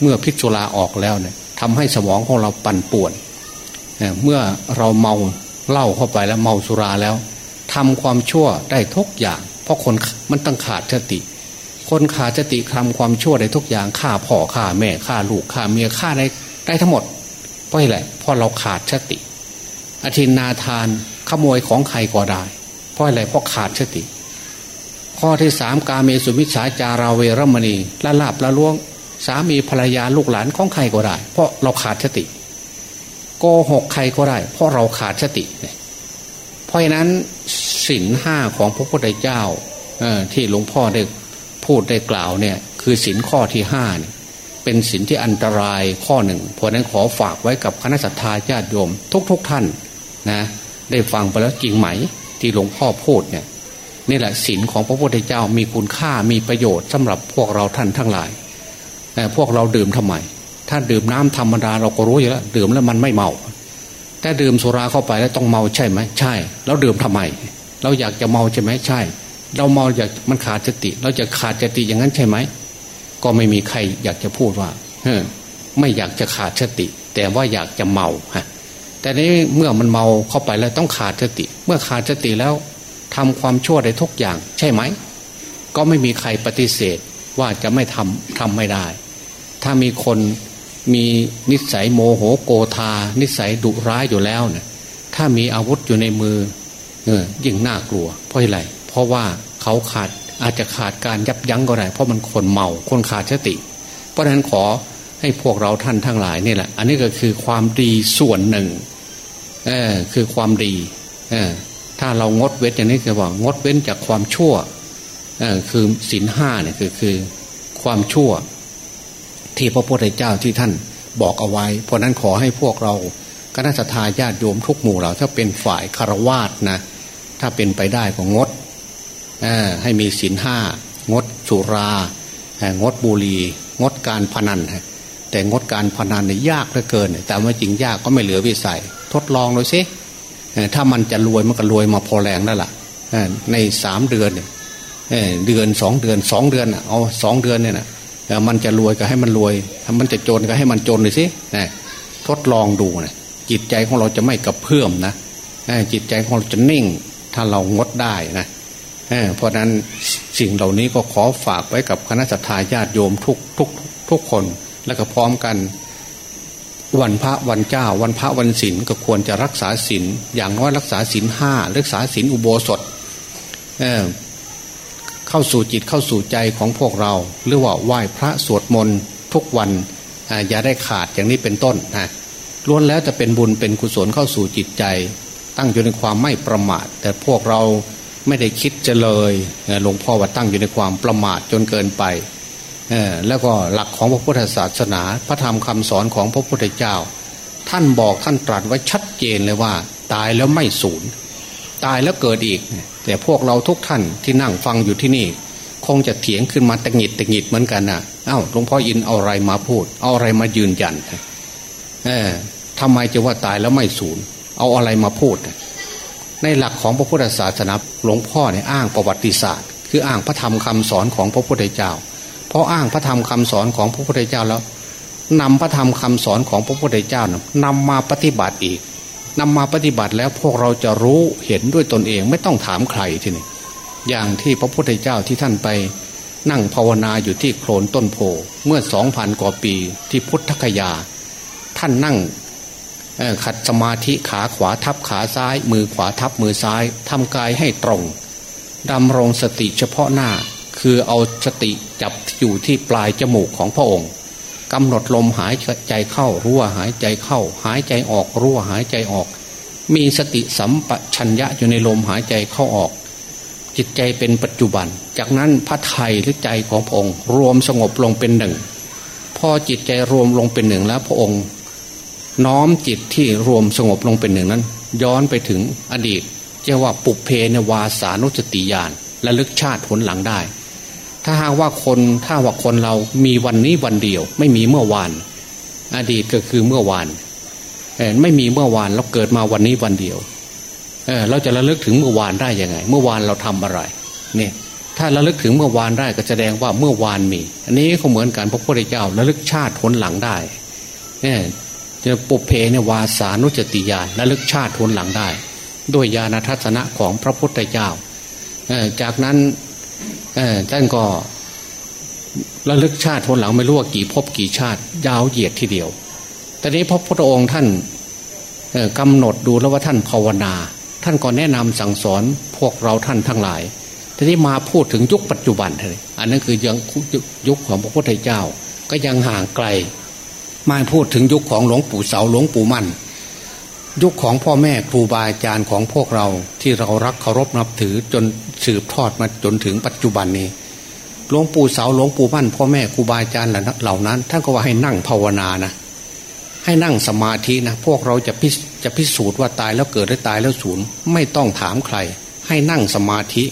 เมื่อพิษสุราออกแล้วเนี่ยทำให้สมองของเราปั่นป่วน เมื่อเราเมาเหล้าเข้าไปแล้วเมาสุราแล้วทำความชั่วได้ทุกอย่าง เพราะคนมันต้องขาดสติ คนขาดสติทำความชั่วได้ทุกอย่างฆ่าพ่อฆ่าแม่ฆ่าลูกฆ่าเมียฆ่าได้ได้ทั้งหมดเพราะอะไรเพราะเราขาดสติ อธินาทาน ขโมยของใครก็ได้ เพราะอะไรเพราะขาดสติ ข้อที่สามกาเมสุมิชาจาราเวรมณีละลาบละล้วง สามีภรรยาลูกหลานของใครก็ได้ เพราะเราขาดสติโกหกใครก็ได้ เพราะเราขาดสติเพราะฉะนั้นสินห้าของพระพุทธเจ้าที่หลวงพ่อได้พูดได้กล่าวเนี่ยคือสินข้อที่ห้าเนี่ยเป็นสินที่อันตรายข้อหนึ่งเพราะนั้นขอฝากไว้กับคณะสัตยาญาติโยมทุกๆทท่านนะ ได้ฟังไปแล้วจริงไหม ที่หลวงพ่อพูดเนี่ยนี่แหละสินของพระพุทธเจ้ามีคุณค่ามีประโยชน์สำหรับพวกเราท่านทั้งหลายแต่พวกเราดื่มทำไม ถ้าดื่มน้ำธรรมดาเราก็รู้อยู่แล้วดื่มแล้วมันไม่เมา แต่ดื่มสุราเข้าไปแล้วต้องเมาใช่ไหมใช่ แล้วดื่มทำไม เราอยากจะเมาใช่ไหมใช่ เราเมาอยากมันขาดสติ เราจะขาดสติอย่างนั้นใช่ไหมก็ไม่มีใครอยากจะพูดว่าเฮ้ไม่อยากจะขาดสติ แต่ว่าอยากจะเมาฮะ แต่นี้เมื่อมันเมาเข้าไปแล้วต้องขาดสติ เมื่อขาดสติแล้วทำความชั่วได้ทุกอย่าง ใช่ไหม ก็ไม่มีใครปฏิเสธว่าจะไม่ทำทำไม่ได้ ถ้ามีคนมีนิสัยโมโหโกธา นิสัยดุร้ายอยู่แล้วเนี่ยถ้ามีอาวุธอยู่ในมือเออยิ่งน่ากลัว เพราะอะไร เพราะว่าเขาขาดอาจจะขาดการยับยั้งก็ได้ เพราะมันคนเมา คนขาดสติ เพราะฉะนั้นขอให้พวกเราท่านทั้งหลายนี่แหละ อันนี้ก็คือความดีส่วนหนึ่ง เออคือความดีเออถ้าเรางดเว้นอย่างนี้คือว่างดเว้นจากความชั่วเออคือศีลห้าเนี่ยคือคือความชั่ว ที่พระพุทธเจ้าที่ท่านบอกเอาไว้ เพราะนั้นขอให้พวกเราคณะสัตยาญาติโยมทุกหมู่เราถ้าเป็นฝ่ายคารวาสนะถ้าเป็นไปได้ก็งดให้มีศีลห้างดสุรางดบุหรี่งดการพนันแต่งดการพนันเนี่ยยากเหลือเกิน แต่ว่าจริงยากก็ไม่เหลือวิสัย ทดลองดูสิถ้ามันจะรวยมันก็รวยมาพอแรงนั่นแหละในสามเดือนเดือนสองเดือนสองเดือนเอาสองเดือนเนี่ยนะมันจะรวยก็ให้มันรวยถ้ามันจะจนก็ให้มันจนเลยสิทดลองดูนะจิตใจของเราจะไม่กระเพื่อมนะจิตใจของเราจะนิ่ง ถ้าเรางดได้นะเพราะนั้นสิ่งเหล่านี้ก็ขอฝากไว้กับคณะสัตยาญาติโยมทุกทุกทุกคนและก็พร้อมกัน วันพระวันเจ้า วันพระวันศีลก็ควรจะรักษาศีลอย่างน้อยรักษาศีลห้ารักษาศีลอุโบสถเเข้าสู่จิตเข้าสู่ใจของพวกเรา หรือว่าไหว้พระสวดมนต์ทุกวันอย่าได้ขาดอย่างนี้เป็นต้นนะล้วนแล้วจะเป็นบุญเป็นกุศลเข้าสู่จิตใจ ตั้งอยู่ในความไม่ประมาท แต่พวกเราไม่ได้คิดจะเลยหลวงพ่อว่าตั้งอยู่ในความประมาทจนเกินไป แล้วก็หลักของพระพุทธศาสนา พระธรรมคำสอนของพระพุทธเจ้า ท่านบอกท่านตรัสไว้ชัดเจนเลยว่า ตายแล้วไม่สูญตายแล้วเกิดอีก แต่พวกเราทุกท่านที่นั่งฟังอยู่ที่นี่ คงจะเถียงขึ้นมาตะหงิดตะหงิดเหมือนกันนะเอา้าหลวงพ่ออินเอาอะไรมาพูด เอาอะไรมายืนยันเออทำไมจะว่าตายแล้วไม่สูญเอาอะไรมาพูด ในหลักของพระพุทธศาสนาหลวงพ่อเนี่ยอ้างประวัติศาสตร์ คืออ้างพระธรรมคำสอนของพระพุทธเจ้า พราะอ้างพระธรรมคำสอนของพระพุทธเจ้าแล้วนำพระธรรมคำสอนของพระพุทธเจ้านำมาปฏิบัติอีกนำมาปฏิบัติแล้วพวกเราจะรู้เห็นด้วยตนเองไม่ต้องถามใครทีนี้อย่างที่พระพุทธเจ้าที่ท่านไปนั่งภาวนาอยู่ที่โคลนต้นโพเมื่อสองพันกว่าปีที่พุทธคยา ท่านนั่งขัดสมาธิขาขวาทับขาซ้าย มือขวาทับมือซ้ายทำกายให้ตรงดำรงสติเฉพาะหน้า คือเอาสติจับอยู่ที่ปลายจมูกของพระองค์กำหนดลมหายใจเข้ารู้ว่าหายใจเข้า หายใจออกรู้ว่าหายใจออก มีสติสัมปชัญญะอยู่ในลมหายใจเข้าออก จิตใจเป็นปัจจุบัน จากนั้นพระไทยหรือใจของพระองค์ รวมสงบลงเป็นหนึ่งพอจิตใจรวมลงเป็นหนึ่งแล้วพระองค์ น้อมจิตที่รวมสงบลงเป็นหนึ่งนั้น ย้อนไปถึงอดีตเรียกว่าปุเพนวาสานุสติญาณและลึกชาติผลหลังได้ ถ้าหากว่าคนถ้าว่าคนเรามีวันนี้วันเดียว ไม่มีเมื่อวาน อดีตก็คือเมื่อวานไม่มีเมื่อวานเราเกิดมาวันนี้วันเดียวเเราจะระลึกถึงเมื่อวานได้ยังไง เมื่อวานเราทำอะไร เนี่ย ถ้าระลึกถึงเมื่อวานได้ก็แสดงว่าเมื่อวานมี อันนี้ก็เหมือนกันพระพุทธเจ้าระลึกชาติทนหลังได้เนี่ยจะปุเพเนวาสานุจติยานระลึกชาติทนหลังได้ ด้วยญาณทัศนะของพระพุทธเจ้าจากนั้น ท่านก็ระลึกชาติทนหลังไม่รู้ว่ากี่ภพกี่ชาติ ยาวเหยียดทีเดียว แต่นี้พระพุทธองค์ท่านกำหนดดูแล้วว่าท่านภาวนา ท่านก็แนะนำสั่งสอนพวกเราท่านทั้งหลายทีนี้มาพูดถึงยุคปัจจุบันเลยอันนั้นคือยังยุคของพระพุทธเจ้า ก็ยังห่างไกล มาพูดถึงยุคของหลวงปู่เสาหลวงปู่มั่น ยุคของพ่อแม่ครูบาอาจารย์ของพวกเราที่เรารักเคารพนับถือจนสืบทอดมาจนถึงปัจจุบันนี้หลวงปู่เสาหลวงปู่มั่นพ่อแม่ครูบาอาจารย์เหล่านั้นท่านก็ว่าให้นั่งภาวนานะให้นั่งสมาธินะพวกเราจะพิจะพิสูจน์ว่าตายแล้วเกิดหรือตายแล้วสูญไม่ต้องถามใคร ให้นั่งสมาธิ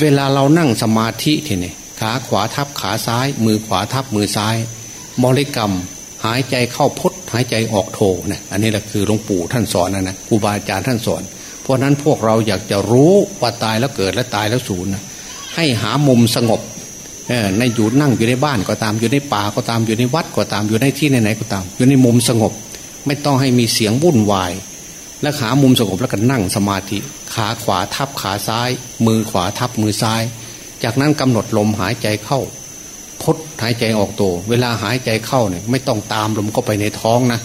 เวลาเรานั่งสมาธิทีนี่ขาขวาทับขาซ้าย มือขวาทับมือซ้ายบริกรรมายใจเข้าพุทหายใจออกโทนะอันนี้แหละคือหลวงปู่ท่านสอนนะนะครูบาอาจารย์ท่านสอน เพราะนั้นพวกเราอยากจะรู้ว่าตายแล้วเกิดและตายแล้วสูญนะให้หามุมสงบในอยู่นั่งอยู่ในบ้านก็ตามอยู่ในป่าก็ตามอยู่ในวัดก็ตามอยู่ในที่ไหนๆก็ตาม อยู่ในมุมสงบ ไม่ต้องให้มีเสียงวุ่นวาย แล้วขามุมสงบแล้วก็นั่งสมาธิขาขวาทับขาซ้าย มือขวาทับมือซ้าย จากนั้นกำหนดลมหายใจเข้า พดหายใจออกตัว เวลาหายใจเข้าเนี่ยไม่ต้องตามลมเข้าไปในท้องนะ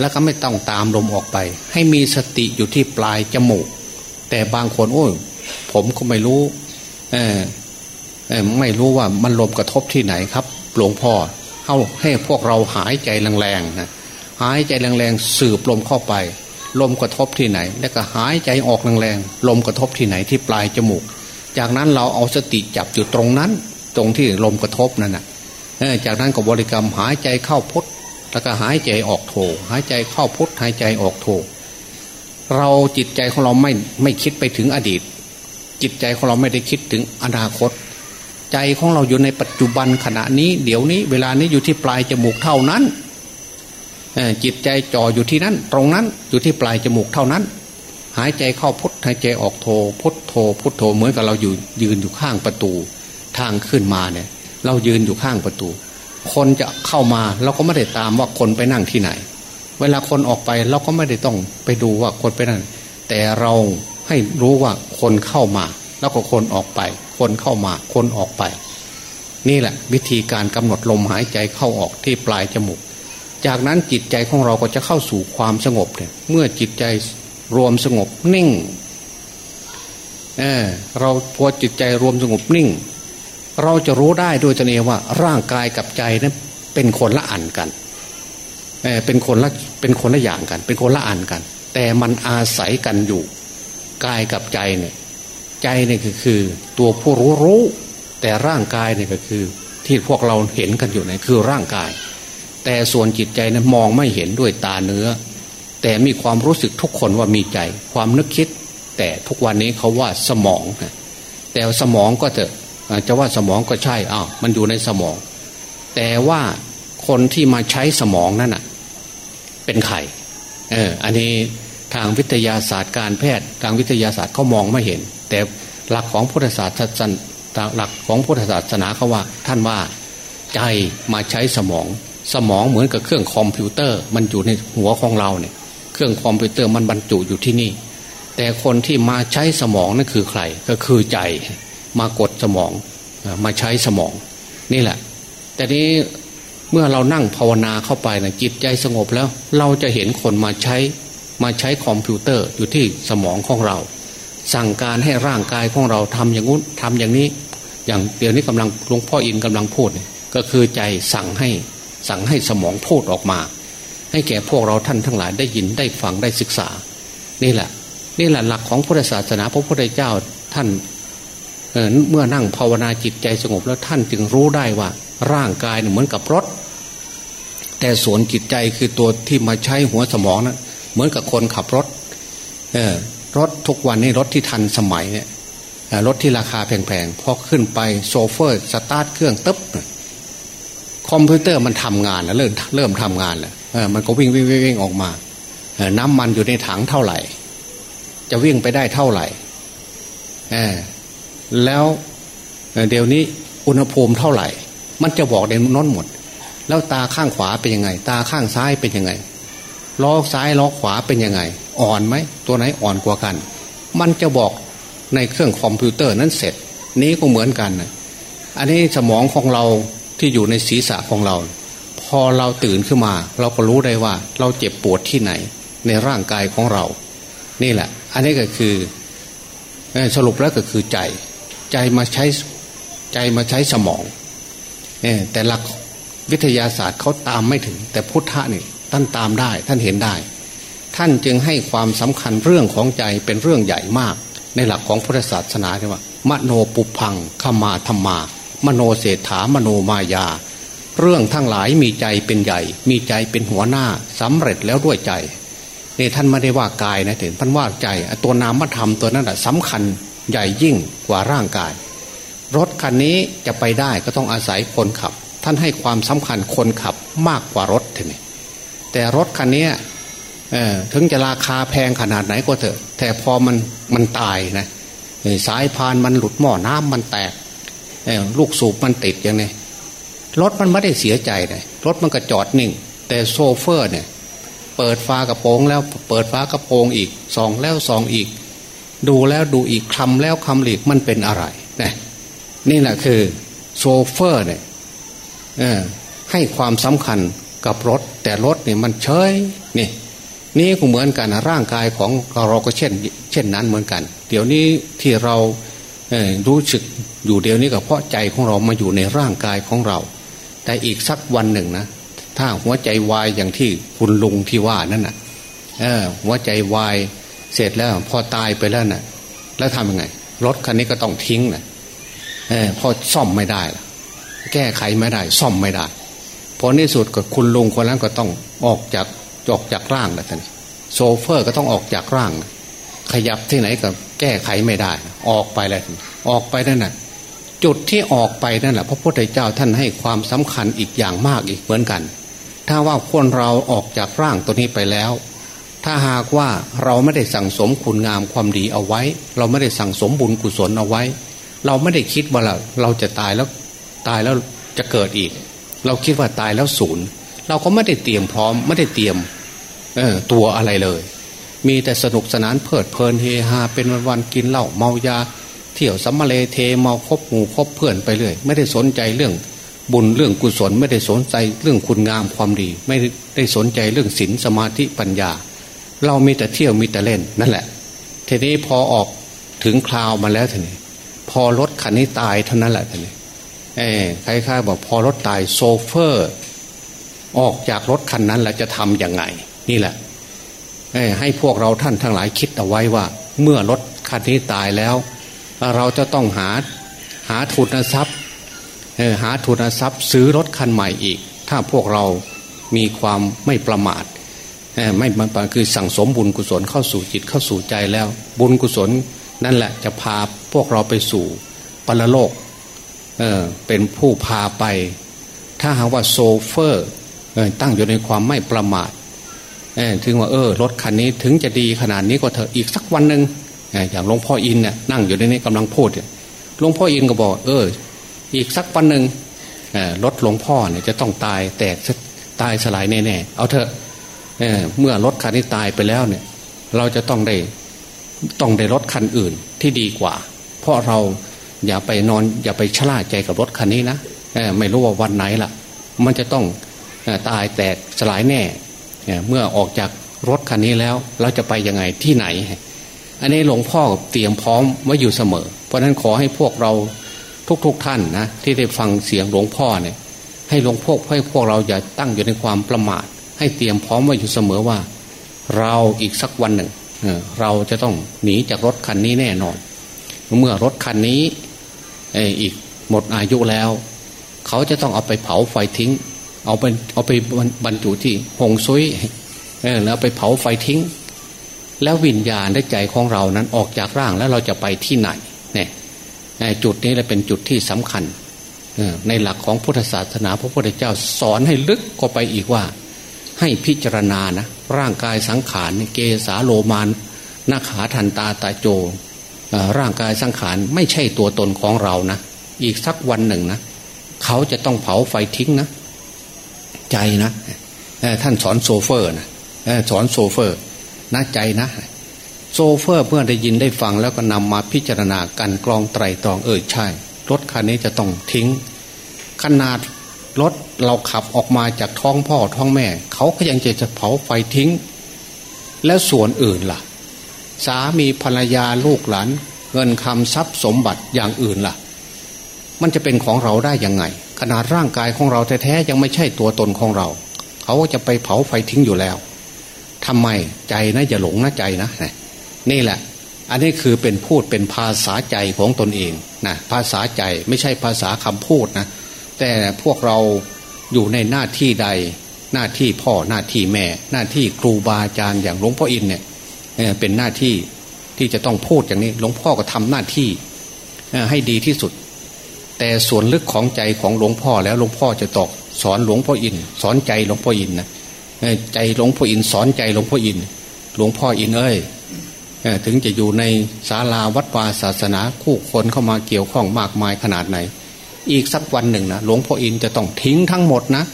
แล้วก็ไม่ต้องตามลมออกไป ให้มีสติอยู่ที่ปลายจมูก แต่บางคนโอ้ยผมก็ไม่รู้เออไม่รู้ว่ามันลมกระทบที่ไหนครับ หลวงพ่อเอาให้พวกเราหายใจแรงๆนะหายใจแรงๆสืบลมเข้าไป ลมกระทบที่ไหน แล้วก็หายใจออกแรงๆลมกระทบที่ไหนที่ปลายจมูก จากนั้นเราเอาสติจับอยู่ตรงนั้น ตรงที่ลมกระทบนั่นนะจากนั้นก็บริกรรมหายใจเข้าพุทแล้วก็หายใจออกโถหายใจเข้าพุทหายใจออกโถเราจิตใจของเราไม่ไม่คิดไปถึงอดีต จิตใจของเราไม่ได้คิดถึงอนาคต ใจของเราอยู่ในปัจจุบันขณะนี้ เดี๋ยวนี้ เวลานี้อยู่ที่ปลายจมูกเท่านั้นจิตใจจ่ออยู่ที่นั้น ตรงนั้นอยู่ที่ปลายจมูกเท่านั้น หายใจเข้าพุทหายใจออกโทพุทโทพุทโทเหมือนกับเราอยู่ยืนอยู่ข้างประตู ทางขึ้นมาเนี่ย เรายืนอยู่ข้างประตู คนจะเข้ามาเราก็ไม่ได้ตามว่าคนไปนั่งที่ไหน เวลาคนออกไปเราก็ไม่ได้ต้องไปดูว่าคนไปนั่งแต่เราให้รู้ว่าคนเข้ามา แล้วก็คนออกไป คนเข้ามา คนออกไป นี่แหละ วิธีการกำหนดลมหายใจเข้าออกที่ปลายจมูก จากนั้นจิตใจของเราก็จะเข้าสู่ความสงบเนี่ยเมื่อจิตใจรวมสงบนิ่งเออเราพอจิตใจรวมสงบนิ่ง เราจะรู้ได้โดยตนเองว่าร่างกายกับใจนั้นเป็นคนละอันกันเออเป็นคนละเป็นคนละอย่างกัน เป็นคนละอันกัน แต่มันอาศัยกันอยู่กายกับใจเนี่ยใจเนี่ยคือคือตัวผู้รู้รู้ แต่ร่างกายเนี่ยก็คือที่พวกเราเห็นกันอยู่เนี่ยคือร่างกาย แต่ส่วนจิตใจนั้นมองไม่เห็นด้วยตาเนื้อ แต่มีความรู้สึกทุกคนว่ามีใจ ความนึกคิด แต่ทุกวันนี้เขาว่าสมองแต่สมองก็จะ จะว่าสมองก็ใช่อ้าวมันอยู่ในสมอง แต่ว่าคนที่มาใช้สมองนั่นน่ะ เป็นใครเอออันนี้ทางวิทยาศาสตร์การแพทย์ ทางวิทยาศาสตร์เขามองไม่เห็น แต่หลักของพุทธศาสตร์หลักของพุทธศาสนาเขาว่า ท่านว่าใจมาใช้สมอง สมองเหมือนกับเครื่องคอมพิวเตอร์ มันอยู่ในหัวของเราเนี่ย เครื่องคอมพิวเตอร์มันบรรจุอยู่ที่นี่ แต่คนที่มาใช้สมองนั่นคือใครก็คือใจ มากดสมองมาใช้สมองนี่แหละ แต่นี้เมื่อเรานั่งภาวนาเข้าไปนะจิตใจสงบแล้ว เราจะเห็นคนมาใช้มาใช้คอมพิวเตอร์อยู่ที่สมองของเรา สั่งการให้ร่างกายของเราทำอย่างนู้นทำอย่างนี้ อย่างเดี๋ยวนี้กำลังหลวงพ่ออินกำลังพูด ก็คือใจสั่งให้สั่งให้สมองพูดออกมา ให้แก่พวกเราท่านทั้งหลายได้ยินได้ฟังได้ศึกษา นี่แหละ นี่แหละหลักของพุทธศาสนาพระพุทธเจ้าท่าน เมื่อนั่งภาวนาจิตใจสงบแล้วท่านจึงรู้ได้ว่า ร่างกายเหมือนกับรถ แต่ส่วนจิตใจคือตัวที่มาใช้หัวสมองนะั้นเหมือนกับคนขับรถรถทุกวันนี้รถที่ทันสมัยเนี่ยรถที่ราคาแพงๆพอขึ้นไปโซเฟอร์สตาร์ทเครื่องตึ๊บคอมพิวเตอร์มันทำงานแล้วเริ่มเริ่มทำงานแล้วมันก็วิ่งวิ่งวิ่งออกมาน้ำมันอยู่ในถังเท่าไหร่ จะวิ่งไปได้เท่าไหร่ แล้วเดี๋ยวนี้อุณหภูมิเท่าไหร่ มันจะบอกในน้นหมด แล้วตาข้างขวาเป็นยังไง ตาข้างซ้ายเป็นยังไงล้อซ้ายล้อขวาเป็นยังไง อ่อนไหมตัวไหนอ่อนกว่ากัน มันจะบอกในเครื่องคอมพิวเตอร์นั้นเสร็จ นี้ก็เหมือนกันนะอันนี้สมองของเราที่อยู่ในศีรษะของเรา พอเราตื่นขึ้นมา เราก็รู้ได้ว่า เราเจ็บปวดที่ไหน ในร่างกายของเรา นี่แหละ อันนี้ก็คือสรุปแล้วก็คือใจ ใจมาใช้ใจมาใช้สมองแต่หลักวิทยาศาสตร์เขาตามไม่ถึง แต่พุทธะนี่ท่านตามได้ท่านเห็นได้ ท่านจึงให้ความสำคัญเรื่องของใจเป็นเรื่องใหญ่มาก ในหลักของพุทธศาสนาที่ว่า มโนปุพังขมาธรรมา มโนเศรษฐามโนมายา เรื่องทั้งหลายมีใจเป็นใหญ่ มีใจเป็นหัวหน้าสำเร็จแล้วด้วยใจนี่ท่านไม่ได้ว่ากายนะถึงท่านว่าใจ ตัวนามธรรมตัวนั้นแหะสำคัญ ใหญ่ยิ่งกว่าร่างกาย รถคันนี้จะไปได้ก็ต้องอาศัยคนขับ ท่านให้ความสำคัญคนขับมากกว่ารถทีนี้แต่รถคันนี้ถึงจะราคาแพงขนาดไหนก็เถอะ แต่พอมันมันตายนะสายพานมันหลุดหม้อน้ำมันแตกลูกสูบมันติดอย่างนี้รถมันไม่ได้เสียใจเลยรถมันก็จอดนิ่ง แต่โซเฟอร์เนี่ย เปิดฟ้ากระโปรงแล้วเปิดฟ้ากระโปรงอีกสองแล้วสองอีก ดูแล้วดูอีกคำแล้วคำหลีกมันเป็นอะไรนี่นี่แหละคือโซเฟอร์เนี่ยให้ความสำคัญกับรถ แต่รถเนี่ยมันเฉยนี่นี่ก็เหมือนกันร่างกายของเราก็เช่น เช่นนั้นเหมือนกัน เดี๋ยวนี้ที่เรารู้สึกอยู่เดี๋ยวนี้ก็เพราะใจของเรามาอยู่ในร่างกายของเรา แต่อีกสักวันหนึ่งนะ ถ้าหัวใจวายอย่างที่คุณลุงที่ว่านั่นนะ่ะหัวใจวาย เสร็จแล้วพอตายไปแล้วนะ่ะ แล้วทำยังไง รถคันนี้ก็ต้องทิ้งนะ่ะพอซ่อมไม่ได้ละแก้ไขไม่ได้ ซ่อมไม่ได้พอในสุดก็คุณลุงคนนั้นก็ต้องออกจากออกจากร่างแล้วท่านโซเฟอร์ก็ต้องออกจากร่าง ขยับที่ไหนก็แก้ไขไม่ได้ ออกไปแล้วออกไปนั่นน่ะจุดที่ออกไปนั่นแหละพระพุทธเจ้าท่านให้ความสำคัญอีกอย่างมากอีกเหมือนกัน ถ้าว่าคนเราออกจากร่างตัวนี้ไปแล้ว ถ้าหากว่าเราไม่ได้สั่งสมคุณงามความดีเอาไว้ เราไม่ได้สั่งสมบุญกุศลเอาไว้ เราไม่ได้คิดว่าเราเราจะตายแล้วตายแล้วจะเกิดอีก เราคิดว่าตายแล้วศูนย์เราก็ไม่ได้เตรียมพร้อมไม่ได้เตรียมเออตัวอะไรเลย มีแต่สนุกสนานเพลิดเพลินเฮฮาเป็นวันวันกินเหล้าเมายา เที่ยวสำมะเลเทเมาคบหมู่คบเพื่อนไปเรื่อยไม่ได้สนใจเรื่องบุญเรื่องกุศลไม่ได้สนใจเรื่องคุณงามความดี ไม่ได้สนใจเรื่องศีลสมาธิปัญญา เรามีแต่เที่ยวมีแต่เล่นนั่นแหละ ทีนี้พอออกถึงคราวมาแล้วทีนี้พอรถคันนี้ตายเท่านั้นแหละทีนี้เอ้ใครๆบอกพอรถตายโชเฟอร์ ออกจากรถคันนั้นแล้วจะทำยังไง นี่แหละให้พวกเราท่านทั้งหลายคิดเอาไว้ว่า เมื่อรถคันนี้ตายแล้ว เราจะต้องหาหาทุนทรัพย์หาทุนทรัพย์ซื้อรถคันใหม่อีก ถ้าพวกเรามีความไม่ประมาท ไม่มันคือสั่งสมบุญกุศลเข้าสู่จิตเข้าสู่ใจแล้ว บุญกุศลนั่นแหละจะพาพวกเราไปสู่ปรโลกเเป็นผู้พาไป ถ้าหากว่าโซเฟอร์ตั้งอยู่ในความไม่ประมาทถึงว่าเออรถคันนี้ถึงจะดีขนาดนี้ก็เถอะอีกสักวันหนึ่งอย่างหลวงพ่ออินเนี่ยนั่งอยู่ในนี้กำลังพูดหลวงพ่ออินก็บอก เออ อีกสักวันหนึ่งรถหลวงพ่อเนี่ยจะต้องตายแตกตายสลายแน่ๆเอาเถอะ เเมื่อรถคันนี้ตายไปแล้วเนี่ย เราจะต้องได้ต้องได้รถคันอื่นที่ดีกว่า เพราะเราอย่าไปนอน อย่าไปชล่าใจกับรถคันนี้นะไม่รู้ว่าวันไหนล่ะ มันจะต้องตายแตกสลายแน่เมื่อออกจากรถคันนี้แล้ว เราจะไปยังไงที่ไหน อันนี้หลวงพ่อเตรียมพร้อมไว้อยู่เสมอ เพราะนั้นขอให้พวกเราทุกๆทท่านนะที่ได้ฟังเสียงหลวงพ่อเนี่ยให้หลวงพ่อให้พวกเราอย่าตั้งอยู่ในความประมาท ให้เตรียมพร้อมไว้อยู่เสมอว่า เราอีกสักวันหนึ่งเราจะต้องหนีจากรถคันนี้แน่นอน เมื่อรถคันนี้อีกหมดอายุแล้ว เขาจะต้องเอาไปเผาไฟทิ้ง เอาไปเอาไปบรรจุที่หงซุยแล้วไปเผาไฟทิ้ง แล้ววิญญาณและใจของเรานั้นออกจากร่างแล้วเราจะไปที่ไหนเนี่ยจุดนี้แหละเป็นจุดที่สำคัญในหลักของพุทธศาสนาพระพุทธเจ้าสอนให้ลึกก็ไปอีกว่า ให้พิจารณานะร่างกายสังขารเกสาโลมานนาขาทันตาตาโจร่างกายสังขารไม่ใช่ตัวตนของเรานะ อีกสักวันหนึ่งนะ เขาจะต้องเผาไฟทิ้งนะ ใจนะท่านสอนโชเฟอร์นะสอนโชเฟอร์น่ะใจนะ โชเฟอร์เมื่อได้ยินได้ฟังแล้วก็นำมาพิจารณากลั่นกรองไตรตรองเออใช่ รถคันนี้จะต้องทิ้ง ขนาด รถเราขับออกมาจากท้องพ่อท้องแม่ เขาก็ยังจะเผาไฟทิ้ง แล้วส่วนอื่นล่ะ สามีภรรยาลูกหลานเงินคำทรัพย์สมบัติอย่างอื่นล่ะ มันจะเป็นของเราได้ยังไง ขนาดร่างกายของเราแท้ๆยังไม่ใช่ตัวตนของเรา เขาจะไปเผาไฟทิ้งอยู่แล้วทำไมใจนะอย่าหลงนะใจนะนี่แหละ อันนี้คือเป็นพูดเป็นภาษาใจของตนเองนะภาษาใจไม่ใช่ภาษาคำพูดนะ แต่พวกเราอยู่ในหน้าที่ใด หน้าที่พ่อหน้าที่แม่ หน้าที่ครูบาอาจารย์อย่างหลวงพ่ออินเนี่ยเป็นหน้าที่ที่จะต้องพูดอย่างนี้หลวงพ่อก็ทำหน้าที่ให้ดีที่สุด แต่ส่วนลึกของใจของหลวงพ่อแล้วหลวงพ่อจะตอกสอนหลวงพ่ออิน สอนใจหลวงพ่ออินนะใจหลวงพ่ออินสอนใจหลวงพ่ออิน หลวงพ่ออินเอ้ยถึงจะอยู่ในศาลาวัดวาศาสนาคู่คนเข้ามาเกี่ยวข้องมากมายขนาดไหน อีกสักวันหนึ่งนะหลวงพ่ออินจะต้องทิ้งทั้งหมดนะ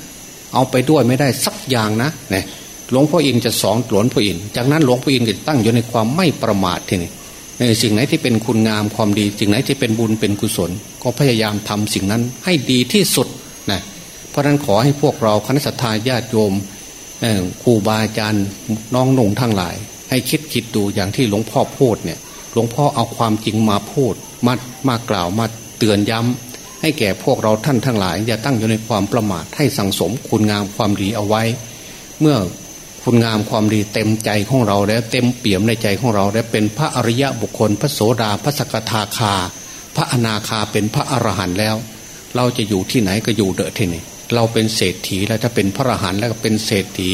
เอาไปด้วยไม่ได้สักอย่างนะเนี่ยหลวงพ่ออินจะสอนหลวงพ่ออิน จากนั้นหลวงพ่ออินก็ตั้งอยู่ในความไม่ประมาททีนี้สิ่งไหนที่เป็นคุณงามความดี สิ่งไหนที่เป็นบุญเป็นกุศล ก็พยายามทำสิ่งนั้นให้ดีที่สุดนะเพราะนั้นขอให้พวกเราคณะสัตยาญาติโยมครูบาอาจารย์น้องหนุ่งทั้งหลาย ให้คิดคิดดูอย่างที่หลวงพ่อพูดเนี่ยหลวงพ่อเอาความจริงมาพูดมามากล่าวมาเตือนย้ำ ให้แก่พวกเราท่านทั้งหลาย อย่าตั้งอยู่ในความประมาทให้สังสมคุณงามความดีเอาไว้ เมื่อคุณงามความดีเต็มใจของเราแล้วเต็มเปี่ยมในใจของเราแล้วเป็นพระอริยะบุคคล พระโสดาพระสกทาคา พระอนาคาเป็นพระอรหันต์แล้ว เราจะอยู่ที่ไหนก็อยู่เดอะที่นี่เราเป็นเศรษฐีแล้วถ้าเป็นพระอรหันต์แล้วก็เป็นเศรษฐี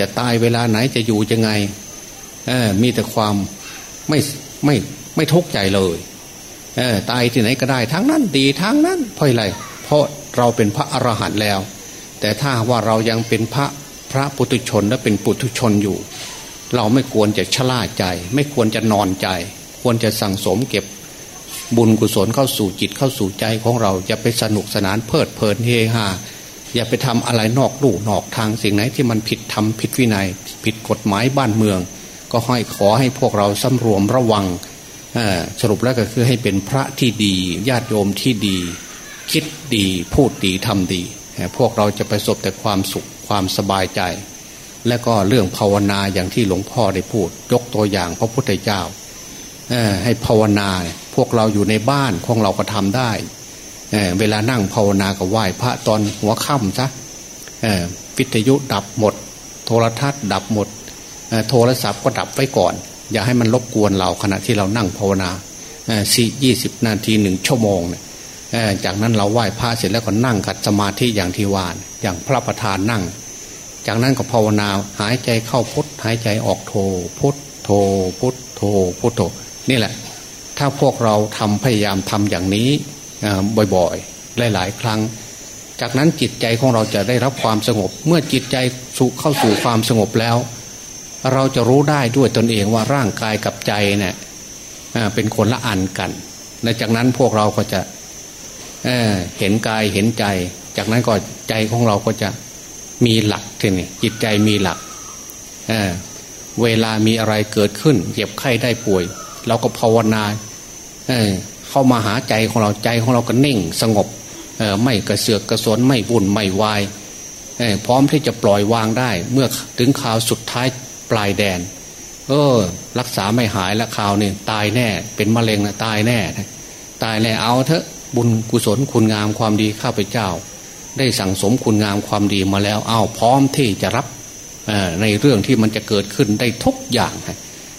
จะตายเวลาไหนจะอยู่ยังไงมีแต่ความไม่ไม่ไม่ทุกข์ใจเลย ตายที่ไหนก็ได้ทั้งนั้นดีทั้งนั้นเพราะอะไรเพราะเราเป็นพระอรหันต์แล้ว แต่ถ้าว่าเรายังเป็นพระพระปุถุชนและเป็นปุถุชนอยู่ เราไม่ควรจะชะล่าใจ ไม่ควรจะนอนใจ ควรจะสั่งสมเก็บบุญกุศลเข้าสู่จิตเข้าสู่ใจของเราอย่าไปสนุกสนานเพลิดเพลินเฮฮาอย่าไปทำอะไรนอกลู่นอกทางสิ่งไหนที่มันผิดธรรมผิดวินัย ผิดกฎหมายบ้านเมือง ก็ให้ขอให้พวกเราสำรวมระวัง สรุปแล้วก็คือให้เป็นพระที่ดีญาติโยมที่ดี คิดดีพูดดีทำดี พวกเราจะประสบแต่ความสุขความสบายใจ และก็เรื่องภาวนาอย่างที่หลวงพ่อได้พูด ยกตัวอย่างพระพุทธเจ้าให้ภาวนาพวกเราอยู่ในบ้านของเราก็ทำได้เเวลานั่งภาวนาก็ไหว้พระตอนหัวค่ำซะวิทยุดับหมด โทรทัศน์ดับหมด โทรศัพท์ก็ดับไว้ก่อน อย่าให้มันรบกวนเราขณะที่เรานั่งภาวนาสี่ยี่สิบนาทีหนึ่งชั่วโมงเนี่ยจากนั้นเราไหว้พระเสร็จแล้วก็นั่งกัดสมาธิอย่างที่วานอย่างพระประธานนั่ง จากนั้นก็ภาวนาหายใจเข้าพุทหายใจออกโทพุทโทพุทโทพุทโทนี่แหละ ถ้าพวกเราทำพยายามทำอย่างนี้บ่อยๆ หลายๆ ครั้ง จากนั้นจิตใจของเราจะได้รับความสงบ เมื่อจิตใจเข้าสู่ความสงบแล้ว เราจะรู้ได้ด้วยตนเองว่าร่างกายกับใจเนี่ยเป็นคนละอันกันและจากนั้นพวกเราก็จะเเห็นกายเห็นใจ จากนั้นก็ใจของเราก็จะมีหลักทีนี้จิตใจมีหลักเเวลามีอะไรเกิดขึ้นเจ็บไข้ได้ป่วย เราก็ภาวนาเเข้ามาหาใจของเราใจของเราก็นิ่งสงบไม่กระเสือกกระสนไม่วุ่นไม่วายพร้อมที่จะปล่อยวางได้ เมื่อถึงข่าวสุดท้าย ปลายแดน เออ รักษาไม่หายแล้วข่าวนี่ตายแน่ เป็นมะเร็งนะตายแน่ ตายแน่เอาเถอะบุญกุศลคุณงามความดีข้าพเจ้า ได้สั่งสมคุณงามความดีมาแล้วเอาพร้อมที่จะรับในเรื่องที่มันจะเกิดขึ้นได้ทุกอย่าง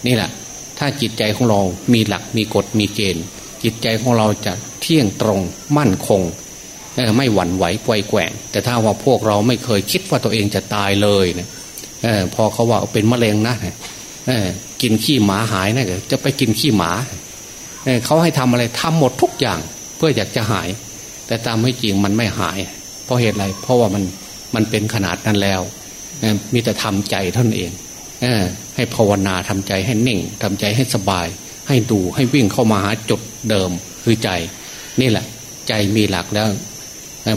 นี่แหละ ถ้าจิตใจของเรามีหลักมีกฎมีเกณฑ์ จิตใจของเราจะเที่ยงตรงมั่นคงไม่หวั่นไหวไกวแกว่งแต่ถ้าว่าพวกเราไม่เคยคิดว่าตัวเองจะตายเลยเนะี่ ยพอเขาว่าเป็นมะเร็งนะเออกินขี้หมาหายนะจะไปกินขี้หมาเขาให้ทำอะไรทำหมดทุกอย่างเพื่ออยากจะหาย แต่ตามไม่จริงมันไม่หาย เพราะเหตุอะไร เพราะว่ามันมันเป็นขนาดนั้นแล้วมีแต่ทำใจท่านเองให้ภาวนาทำใจให้นิ่งทำใจให้สบาย ให้ดูให้วิ่งเข้ามาหาจุดเดิมคือใจ นี่แหละ ใจมีหลักแล้ว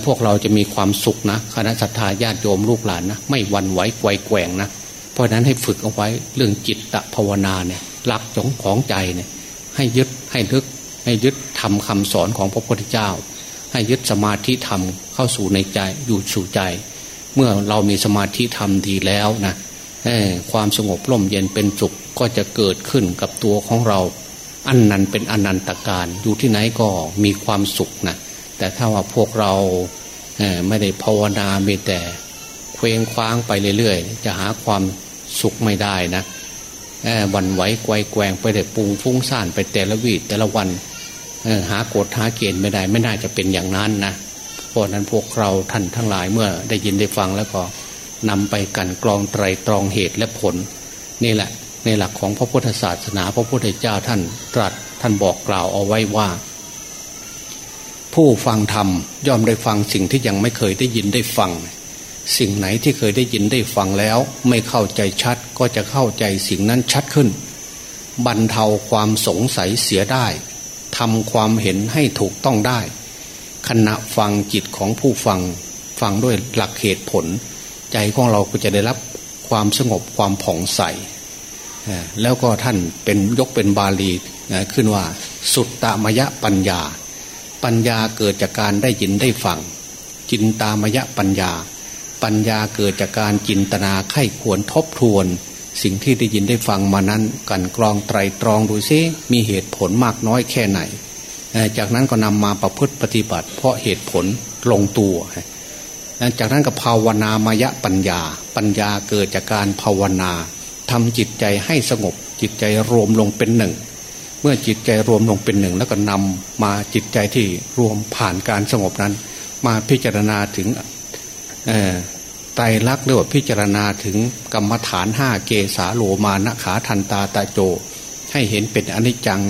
พวกเราจะมีความสุขนะคณะสัตยาญาติโยมลูกหลานนะไม่วันไหวไกวแกว่งนะเพราะนั้นให้ฝึกเอาไว้เรื่องจิตตภาวนาเนี่ยหลักของของใจเนี่ยให้ยึดให้ลึกให้ยึดทำคำสอนของพระพุทธเจ้า ให้ยึดสมาธิธรรมเข้าสู่ในใจอยู่สู่ใจ เมื่อเรามีสมาธิธรรมดีแล้วนะความสงบร่มเย็นเป็นสุขก็จะเกิดขึ้นกับตัวของเรา อันนั้นเป็นอนันตการอยู่ที่ไหนก็มีความสุขนะ แต่ถ้าว่าพวกเราไม่ได้ภาวนาเมแต่เคว้งคว้างไปเรื่อยๆ จะหาความสุขไม่ได้นะวันไหวไกวแกวงไปแต่ปุงฟุ้งซ่านไปแต่ละวีแต่ละวันหากฎหาเกณฑ์ไม่ได้ ไม่น่าจะเป็นอย่างนั้นนะเพราะนั้นพวกเราท่านทั้งหลายเมื่อได้ยินได้ฟังแล้วก็นำไปกันกรองไตรตรองเหตุและผล นี่แหละในหลักของพระพุทธศาสนา พระพุทธเจ้าท่านตรัสท่านบอกกล่าวเอาไว้ว่า ผู้ฟังธรรมย่อมได้ฟังสิ่งที่ยังไม่เคยได้ยินได้ฟัง สิ่งไหนที่เคยได้ยินได้ฟังแล้ว ไม่เข้าใจชัดก็จะเข้าใจสิ่งนั้นชัดขึ้น บรรเทาความสงสัยเสียได้ทำความเห็นให้ถูกต้องได้ ขณะฟังจิตของผู้ฟัง ฟังด้วยหลักเหตุผล ใจของเราก็จะได้รับความสงบความผ่องใสแล้วก็ท่านเป็นยกเป็นบาลีขึ้นว่า สุตตมยปัญญา ปัญญาเกิดจากการได้ยินได้ฟัง จินตามยะปัญญา ปัญญาเกิดจากการจินตนาไข้ควรทบทวน สิ่งที่ได้ยินได้ฟังมานั้น กันกรองไตรตรองดูซิมีเหตุผลมากน้อยแค่ไหน จากนั้นก็นำมาประพฤติปฏิบัติ เพราะเหตุผลลงตัว จากนั้นก็ภาวนามายะปัญญา ปัญญาเกิดจากการภาวนาทำจิตใจให้สงบจิตใจรวมลงเป็นหนึ่ง เมื่อจิตใจรวมลงเป็นหนึ่งแล้วก็นำมาจิตใจที่รวมผ่านการสงบนั้น มาพิจารณาถึงไตรลักษณ์หรือว่าพิจารณาถึงกรรมฐานห้าเกสาโลมานะขาทันตาตาโจ ให้เห็นเป็นอนิจจัง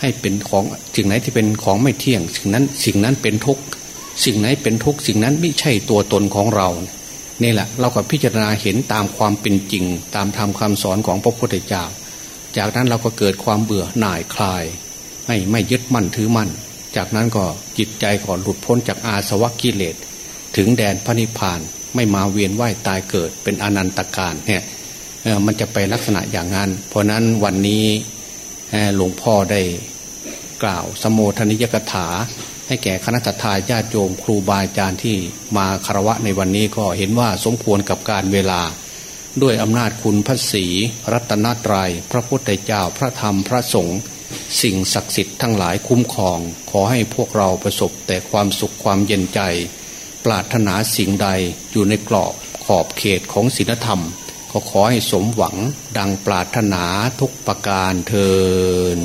ให้เป็นของสิ่งไหนที่เป็นของไม่เที่ยง สิ่งนั้นสิ่งนั้นเป็นทุกสิ่งไหนเป็นทุกสิ่งนั้นไม่ใช่ตัวตนของเรานี่แหละเราก็พิจารณาเห็นตามความเป็นจริง ตามธรรมคาสอนของพระพุทธเจ้า จากนั้นเราก็เกิดความเบื่อหน่ายคลาย ไม่ไม่ยึดมั่นถือมั่น จากนั้นก็จิตใจก่อนหลุดพ้นจากอาสวะกิเลส ถึงแดนพระนิพพานไม่มาเวียนว่ายตายเกิดเป็นอนันตการเนี่ยมันจะไปลักษณะอย่างนั้น เพราะนั้นวันนี้หลวงพ่อได้กล่าวสมโภชนิยกถา ให้แก่คณะทาญาติโยมครูบาอาจารย์ที่มาคารวะในวันนี้ก็เห็นว่าสมควรกับการเวลา ด้วยอำนาจคุณพระศรีรัตนตรยัย พระพุทธเจ้าพระธรรมพระสงฆ์สิ่งศักดิ์สิทธิ์ทั้งหลายคุ้มครอง ขอให้พวกเราประสบแต่ความสุขความเย็นใจ ปรารถนาสิ่งใดอยู่ในกรอบขอบเขตของศีลธรรม ก็ขอให้สมหวังดังปรารถนาทุกประการเทิน